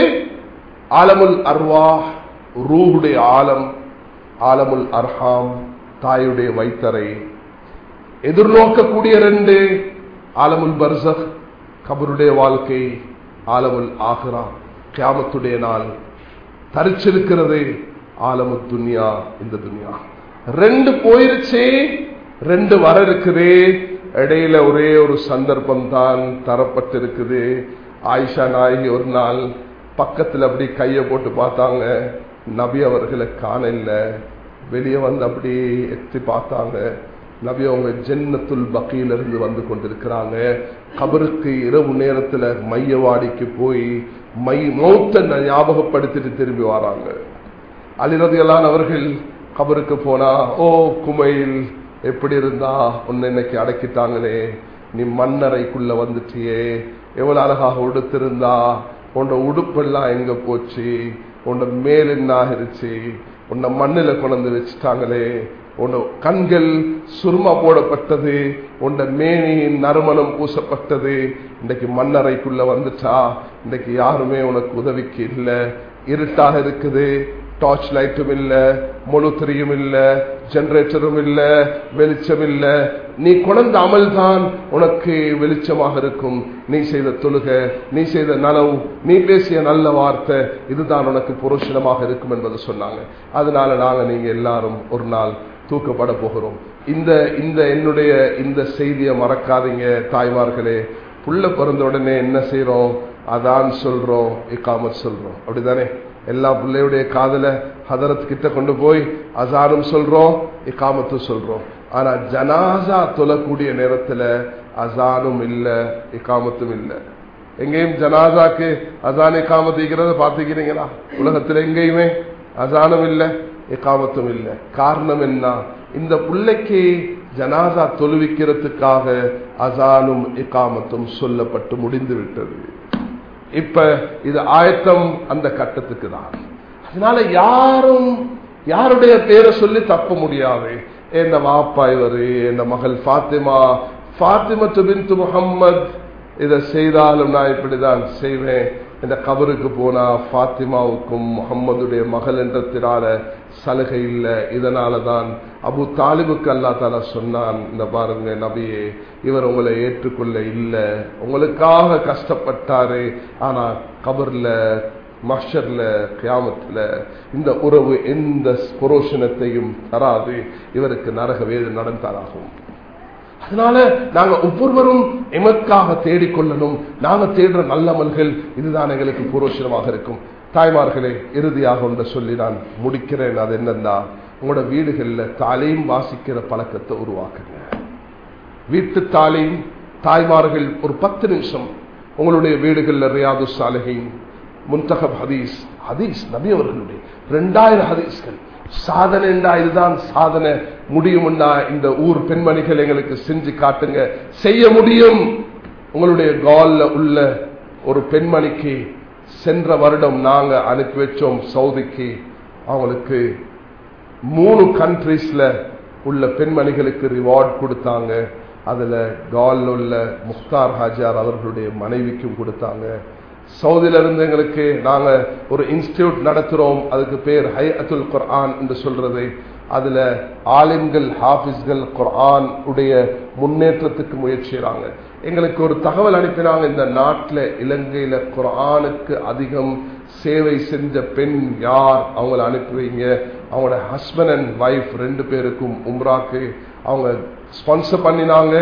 S1: ஆலமுல் அர்வா ரூபுடைய ஆலம் ஆலமுல் அர்ஹாம் தாயுடைய வைத்தரை எதிர்நோக்கக்கூடிய ரெண்டு ஆலமுல் பர்சக் கபருடைய வாழ்க்கை. ஆலமுல் ஆகிறா கியாமத்துடைய நாள். தரிச்சிருக்கிறது ஆலமு துன்யா இந்த துன்யா. ரெண்டு போயிருச்சே ரெண்டு வர இருக்குது இடையில ஒரே ஒரு சந்தர்ப்பம் தான் தரப்பட்டிருக்குது. ஆயிஷா நாயகி ஒரு நாள் பக்கத்தில் அப்படி கையை போட்டு பார்த்தாங்க. நபி அவர்களை காண இல்லை. வெளியே வந்து அப்படி எத்தி பார்த்தாங்க. நபி அவங்க ஜென்னத்துல் பக்கியிலிருந்து வந்து கொண்டிருக்கிறாங்க. கபருக்கு இரவு நேரத்துல மையவாடிக்கு போய் மை மௌத்த ஞாபகப்படுத்திட்டு திரும்பி வராங்க. அலிரதியலான் அவர்கள் கபருக்கு போனா ஓ குமையில் எப்படி இருந்தா? உன்னை இன்னைக்கு அடக்கிட்டாங்களே. நீ மண்ணறைக்குள்ள வந்துட்டியே. எவ்வளவு அழகாக உடுத்திருந்தா. உன்னோட உடுப்பெல்லாம் எங்க போச்சு? உன்னோட மேல் என்ன ஆகிருச்சு உன்னை மண்ணில் கொண்டு வச்சுட்டாங்களே. உன் கண்கள் சுருமா போடப்பட்டது உன் மேனியின் நறுமணம் பூசப்பட்டது. இன்றைக்கு மண்ணறைக்குள்ள வந்துட்டா இன்றைக்கு யாருமே உனக்கு உதவிக்கு இல்லை. இருட்டாக இருக்குது டார்ச் லைட்டும் இல்லை மொழுத்திரியும் இல்லை ஜெனரேட்டரும் இல்லை வெளிச்சம் இல்லை. நீ குழந்த அமல் தான் உனக்கு வெளிச்சமாக இருக்கும். நீ செய்த தொழுக நீ செய்த நனவு நீ பேசிய நல்ல வார்த்தை இதுதான் உனக்கு புரோஷனமாக இருக்கும் என்பதை சொன்னாங்க. அதனால நாங்கள் நீங்கள் எல்லாரும் ஒரு நாள் தூக்கப்பட போகிறோம். இந்த இந்த என்னுடைய இந்த செய்தியை மறக்காதீங்க தாய்மார்களே. புள்ள பிறந்த உடனே என்ன செய்யறோம் அதான் சொல்றோம் இக்காமத் சொல்றோம். அப்படிதானே எல்லா பிள்ளையுடைய காதல ஹதரத் கிட்ட கொண்டு போய் அசானும் சொல்றோம் இக்காமத்தும் சொல்றோம். ஆனா ஜனாசா தொழக்கூடிய நேரத்துல அசானும் இல்லை இக்காமத்தும் இல்லை. எங்கேயும் ஜனாசாக்கு அசான் இக்காமத்திக்கிறத பாத்துக்கிறீங்களா உலகத்துல எங்கேயுமே அசானும் இல்லை. இக்காமத்தும் இல்லை. காரணம் என்ன? இந்த பிள்ளைக்கு ஜனாசா தொழுவிக்கிறதுக்காக அசானும் இக்காமத்தும் சொல்லப்பட்டு முடிந்து விட்டது. இப்ப இது ஆயத்தம் அந்த கட்டத்துக்கு தான். அதனால யாரும் யாருடைய பேரை சொல்லி தப்ப முடியாது. என்ன வாப்பா இவரு என்ன மகள் பாத்திமா பாத்திமத்து பிந்து முகம்மது இதை செய்தாலும் நான் இப்படிதான் செய்வேன். இந்த கபருக்கு போனா ஃபாத்திமாவுக்கும் முகம்மதுடைய மகள் என்றத்தினால சலுகை இல்லை. இதனால தான் அபு தாலிபுக்கு அல்லா தாலா சொன்னான் இந்த பாருங்க நபியே இவர் உங்களை ஏற்றுக்கொள்ள இல்லை. உங்களுக்காக கஷ்டப்பட்டாரு ஆனா கபர்ல மஷர்ல கியாமத்துல இந்த உறவு எந்த புரோஷனத்தையும் தராது. இவருக்கு நரக வேது நடந்தாராகும் அதனால நாங்க ஒவ்வொருவரும் எமக்காக தேடிக்கொள்ளணும். நாங்க தேடுற நல்லமல்கள் இதுதான் எங்களுக்கு புரோஷனமாக இருக்கும். தாய்மார்களே இறுதியாக ஒன்று சொல்லி நான் முடிக்கிறேன். அது என்னன்னா உங்களோட வீடுகளில் தாலையும் வாசிக்கிற பழக்கத்தை உருவாக்குங்க. வீட்டு தாலையும் தாய்மார்கள் ஒரு பத்து நிமிஷம் உங்களுடைய வீடுகளில் ரியாது சாலகின் முன்தகப் ஹதீஸ் ஹதீஸ் நபி அவர்களுடைய ரெண்டாயிரம் ஹதீஸ்கள் சாதனைண்டா இதுதான் சாதனை. முடியும்னா இந்த ஊர் பெண்மணிகள் எங்களுக்கு செஞ்சு காட்டுங்க. செய்ய முடியும். உங்களுடைய கால்ல உள்ள ஒரு பெண்மணிக்கு சென்ற வருடம் நாங்க அனுப்பி வச்சோம் சவுதிக்கு. அவங்களுக்கு மூணு கண்ட்ரீஸ்ல உள்ள பெண்மணிகளுக்கு ரிவார்ட் கொடுத்தாங்க. அதுல கால் உள்ள முக்தார் ஹாஜார் அவர்களுடைய மனைவிக்கும் கொடுத்தாங்க. சவுதியிலிருந்து எங்களுக்கு நாங்கள் ஒரு இன்ஸ்டியூட் நடத்துகிறோம் அதுக்கு பேர் ஹை அத்துல் குர்ஆன் என்று சொல்கிறது அதில் ஆலிம்கள் ஹாஃபிஸ்கள் குர்ஆன் உடைய முன்னேற்றத்துக்கு முயற்சிகிறாங்க எங்களுக்கு ஒரு தகவல் அனுப்பினாங்க. இந்த நாட்டில் இலங்கையில் குர்ஆனுக்கு அதிகம் சேவை செஞ்ச பெண் யார்? அவங்கள அனுப்புவீங்க. அவங்களோட ஹஸ்பண்ட் அண்ட் ஒய்ஃப் ரெண்டு பேருக்கும் உம்ராக்கு அவங்க ஸ்பான்சர் பண்ணினாங்க.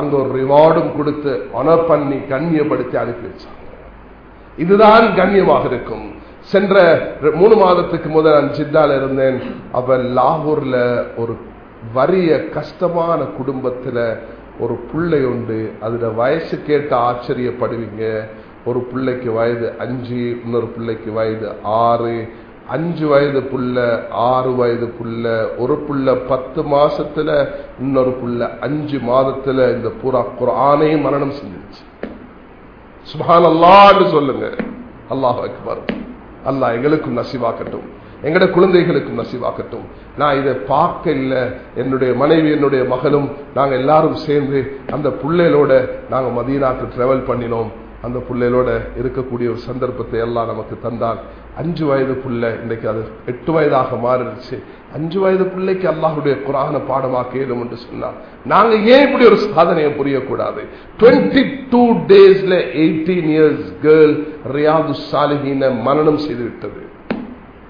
S1: அங்கே ஒரு ரிவார்டும் கொடுத்து ஆனர் பண்ணி கண்ணியப்படுத்தி அனுப்பி வச்சாங்க. இதுதான் கண்ணியமாக இருக்கும். சென்ற மூணு மாதத்துக்கு முதல் நான் ஜித்தால இருந்தேன். அவ லாகூர்ல ஒரு வறிய கஷ்டமான குடும்பத்துல ஒரு பிள்ளை உண்டு. அதுல வயசு கேட்ட ஆச்சரியப்படுவீங்க. ஒரு பிள்ளைக்கு வயது அஞ்சு இன்னொரு பிள்ளைக்கு வயது ஆறு. அஞ்சு வயது புள்ள ஆறு வயது புள்ள ஒரு புள்ள பத்து மாசத்துல இன்னொரு புள்ள அஞ்சு மாதத்துல இந்த புறா குரானே மரணம் செஞ்சிருச்சு. சுபான் அல்லான்னு சொல்லுங்க. அல்லாஹ் அக்பர். அல்லாஹ் எங்களுக்கும் நசிவாக்கட்டும் எங்கட குழந்தைகளுக்கும் நசிவாக்கட்டும் நான் இதை பார்க்க இல்லை. என்னுடைய மனைவி என்னுடைய மகளும் நாங்க எல்லாரும் சேர்ந்து அந்த பிள்ளைகளோட நாங்க மதீனாக்கு டிராவல் பண்ணினோம். அந்த பிள்ளைகளோட இருக்கக்கூடிய ஒரு சந்தர்ப்பத்தை எல்லாம் நமக்கு தந்தான் அஞ்சு வயது புள்ள இன்னைக்கு அது எட்டு வயதாக மாறிடுச்சு. அஞ்சு வயது பிள்ளைக்கு அல்லாஹுடைய குரான பாடமாக்கலும் என்று சொன்னார். நாங்க ஏன் இப்படி ஒரு சாதனையை புரியக்கூடாது? டுவெண்ட்டி டூ டேஸ்ல எயிட்டீன் இயர்ஸ் கேர்ள் ரியாது சாலிஹீன மரணம் செய்து விட்டது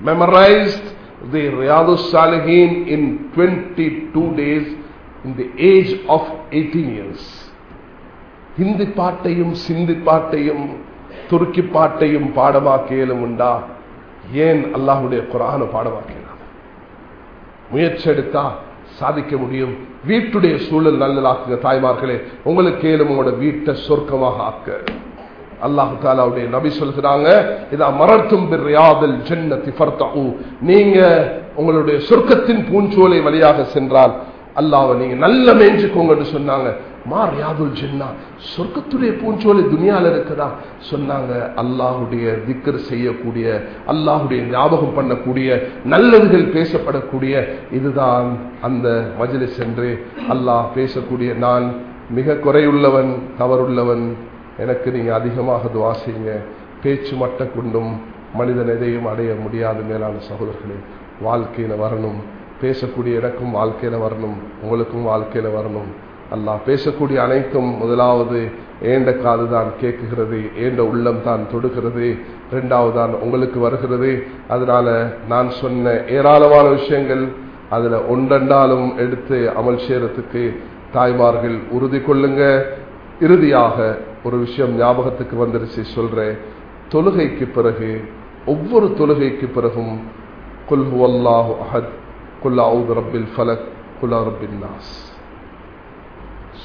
S1: மெமரைஸ்ட் தி ரியாது சாலிஹீன் in twenty two days in the age of eighteen years Hindi பாட்டையும் சிந்தி பாட்டையும் துருக்கி பாட்டையும் பாடமாக்கியலும் உண்டா? ஏன் அல்லாஹுடைய குரான பாடமாக்கினார் முயற்சி எடுத்தா சாதிக்க முடியும். வீட்டுடைய சூழல் நல்லதாக்குங்க தாய்மார்களே. உங்களுக்கு ஏலும் உங்களோட வீட்டை சொர்க்கமாக ஆக்க. அல்லாஹு தாலாவுடைய நபி சொல்கிறாங்க இதா மரத்தும் ஜன்னதி ஃபர்தஉ. நீங்க உங்களுடைய சொர்க்கத்தின் பூஞ்சோலை வழியாக சென்றால் அல்லாவை நீங்க நல்ல மேய்ஞ்சுக்கோங்கன்னு சொன்னாங்க. மா ரியாதுல் ஜின்னா சொர்க்கத்துடைய பூஞ்சோலை துனியால இருக்குதா? சொன்னாங்க அல்லாஹுடைய திக்கர் செய்யக்கூடிய அல்லாஹுடைய ஞாபகம் பண்ணக்கூடிய நல்லதுகள் பேசப்படக்கூடிய இதுதான் அந்த மஜிலிஸ் என்று அல்லாஹ் பேசக்கூடிய நான் மிக குறையுள்ளவன் தவறுள்ளவன் எனக்கு நீங்கள் அதிகமாக துவா செய்யுங்க. பேச்சு மட்ட கொண்டும் மனிதன் எதையும் அடைய முடியாத மேலான சகோதரர்களே. வாழ்க்கையில் வரணும். பேசக்கூடிய எனக்கும் வாழ்க்கையில் வரணும். உங்களுக்கும் வாழ்க்கையில் வரணும். அல்லாஹ் பேசக்கூடிய அனைத்தும் முதலாவது ஏண்ட காது தான் கேட்குகிறது ஏண்ட உள்ளம் தான் தொடுகிறது ரெண்டாவது தான் உங்களுக்கு வருகிறது. அதனால நான் சொன்ன ஏராளமான விஷயங்கள் அதில் ஒன்றெண்டாலும் எடுத்து அமல் செய்யறதுக்கு தாய்மார்கள் உறுதி கொள்ளுங்க. இறுதியாக ஒரு விஷயம் ஞாபகத்துக்கு வந்துருச்சு சொல்கிறேன் தொழுகைக்கு பிறகு ஒவ்வொரு தொழுகைக்கு பிறகும் குல் ஹுவல்லாஹு அஹத் குல்லா ரப்பில் ஃபலக் குல்லா ரப்பின் நாஸ்.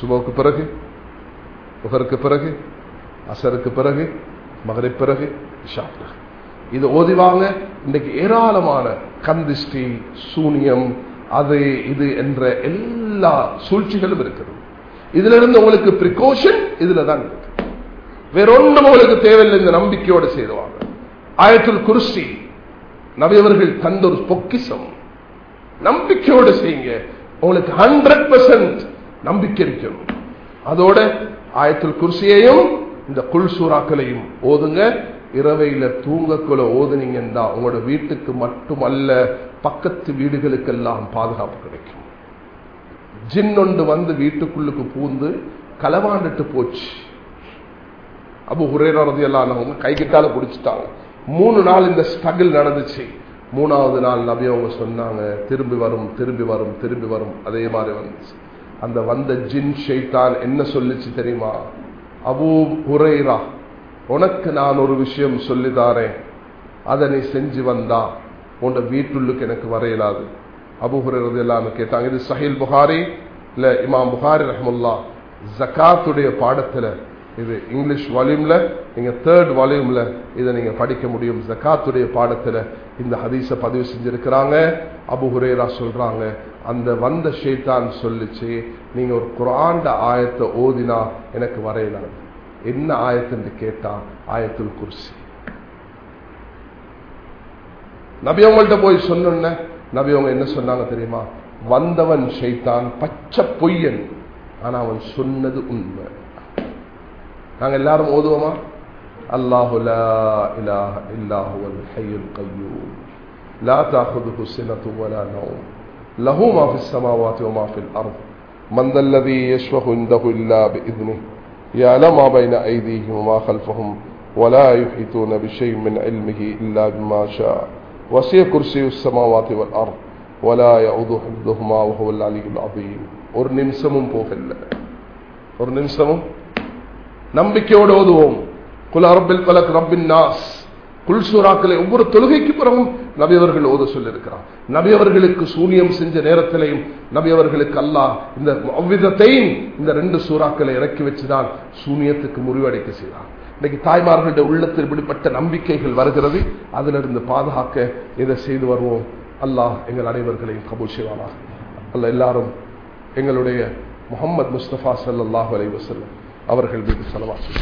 S1: சுபவுக்கு பிறகு புகருக்கு பிறகு அசருக்கு பிறகு மகரிப் பிறகு இஷா பிறகு இது ஓதிவாங்க இன்றைக்கு ஏராளமான கந்திஷ்டி சூனியம் அது இது என்ற எல்லா சூழ்ச்சிகளும் இருக்கிறது இதுல இருந்து உங்களுக்கு பிரிகாஷன் இதுல தான் இருக்கு வேறொன்றும் உங்களுக்கு தேவையில்லை இந்த நம்பிக்கையோடு செய்துவாங்க ஆயத்தில் குருசி நவியவர்கள் தந்த ஒரு பொக்கிசம் நம்பிக்கையோடு செய்யுங்க உங்களுக்கு ஹண்ட்ரட் பர்சன்ட் நம்பிக்கை இருக்கணும் அதோட ஆயத்தில் குர்சியையும் இந்த குல் சூறாக்களையும் ஓதுங்க. இரவையில தூங்கக்குள்ள ஓதுனீங்கன்னா உங்களோட வீட்டுக்கு மட்டுமல்ல பக்கத்து வீடுகளுக்கெல்லாம் பாதுகாப்பு கிடைக்கும். ஜின்னொண்டு வந்து வீட்டுக்குள்ளுக்கு பூந்து களவாண்டுட்டு போச்சு. அப்போ ஹுரேரதி எல்லாம் கை கிட்டால பிடிச்சிட்டாங்க மூணு நாள் இந்த ஸ்ட்ரகிள் நடந்துச்சு. மூணாவது நாள் நபி அவங்க சொன்னாங்க திரும்பி வரும் திரும்பி வரும் திரும்பி வரும். அதே மாதிரி வந்துச்சு. அந்த வந்த ஜின் ஷெய்தான் என்ன சொல்லிச்சு தெரியுமா? அபூ ஹுரைரா உனக்கு நான் ஒரு விஷயம் சொல்லிதாரேன். அதை நீ செஞ்சு வந்தா உன் வீட்டுள்ளுக்கு எனக்கு வரையலாது. அபு ஹுரைரது எல்லாம் கேட்டாங்க இது சஹில் புகாரி இல்லை இமாம் புகாரி ரஹமுல்லா ஜக்காத்துடைய பாடத்தில் இது இங்கிலீஷ் வால்யூமில் நீங்கள் தேர்ட் வால்யூமில் இதை நீங்கள் படிக்க முடியும். ஜக்காத்துடைய பாடத்தில் இந்த ஹதீஸை பதிவு செஞ்சுருக்கிறாங்க. அபு ஹுரேரா சொல்கிறாங்க அந்த வந்த ஷேத்தான் சொல்லிச்சு நீங்கள் ஒரு குராண்ட ஆயத்தை ஓதினா எனக்கு வரையலாம். என்ன ஆயத்துன்னு கேட்டான் ஆயத்துல் குர்சி. நபி அவங்கள்ட்ட போய் சொன்னோன்ன நபி அவங்க என்ன சொன்னாங்க தெரியுமா? வந்தவன் ஷைத்தான் பச்சை பொய்யன் ஆனால் அவன் சொன்னது உண்மை. நாங்கள் எல்லாரும் ஓதுவோமா அல்லாஹு லா இலாஹ இல்லாஹு அல் ஹையுல் கையூம் லா தாஹுதுஹு சினது வலா நௌம் லஹு மா في ஸமாவாத்தி வமா ஃபில் அர்த் من ذا الذي يشفع عنده إلا بإذنه يعلم ما بين أيديهم وما خلفهم ولا يحيطون بشيء من علمه إلا بما شاء وسع كرسي السماوات والأرض ولا يعود حفظهما وهو العلي العظيم ஒரு நிமிஷமும் போகல ஒரு நிமிஷமும் நம்பிக்கையோடு ஓதுவோம். குல் அரபில் பலக் ரப்பின் நாஸ். குல் சூறாக்களை ஒவ்வொரு தொழுகைக்கு பிறகும் நபியவர்கள் ஓத சொல்லியிருக்கிறார். நபியவர்களுக்கு சூரியம் சூனியம் செஞ்ச நேரத்திலையும் நபியவர்களுக்கு அல்லாஹ் இந்த அவ்விதத்தையும் இந்த ரெண்டு சூறாக்களை இறக்கி வச்சுதான் சூனியத்துக்கு முறிவடைக்க செய்தார். இன்னைக்கு தாய்மார்களுடைய உள்ளத்தில் இப்படிப்பட்ட நம்பிக்கைகள் வருகிறது. அதிலிருந்து பாதுகாக்க இதை செய்து வருவோம். அல்லாஹ் எங்கள் அனைவர்களையும் கபூல் செய்வானா அல்ல எல்லாரும் எங்களுடைய முகமது முஸ்தபா சல்லாஹ் அலைவசல்லம் அவர்கள் மீது செலவாச்சு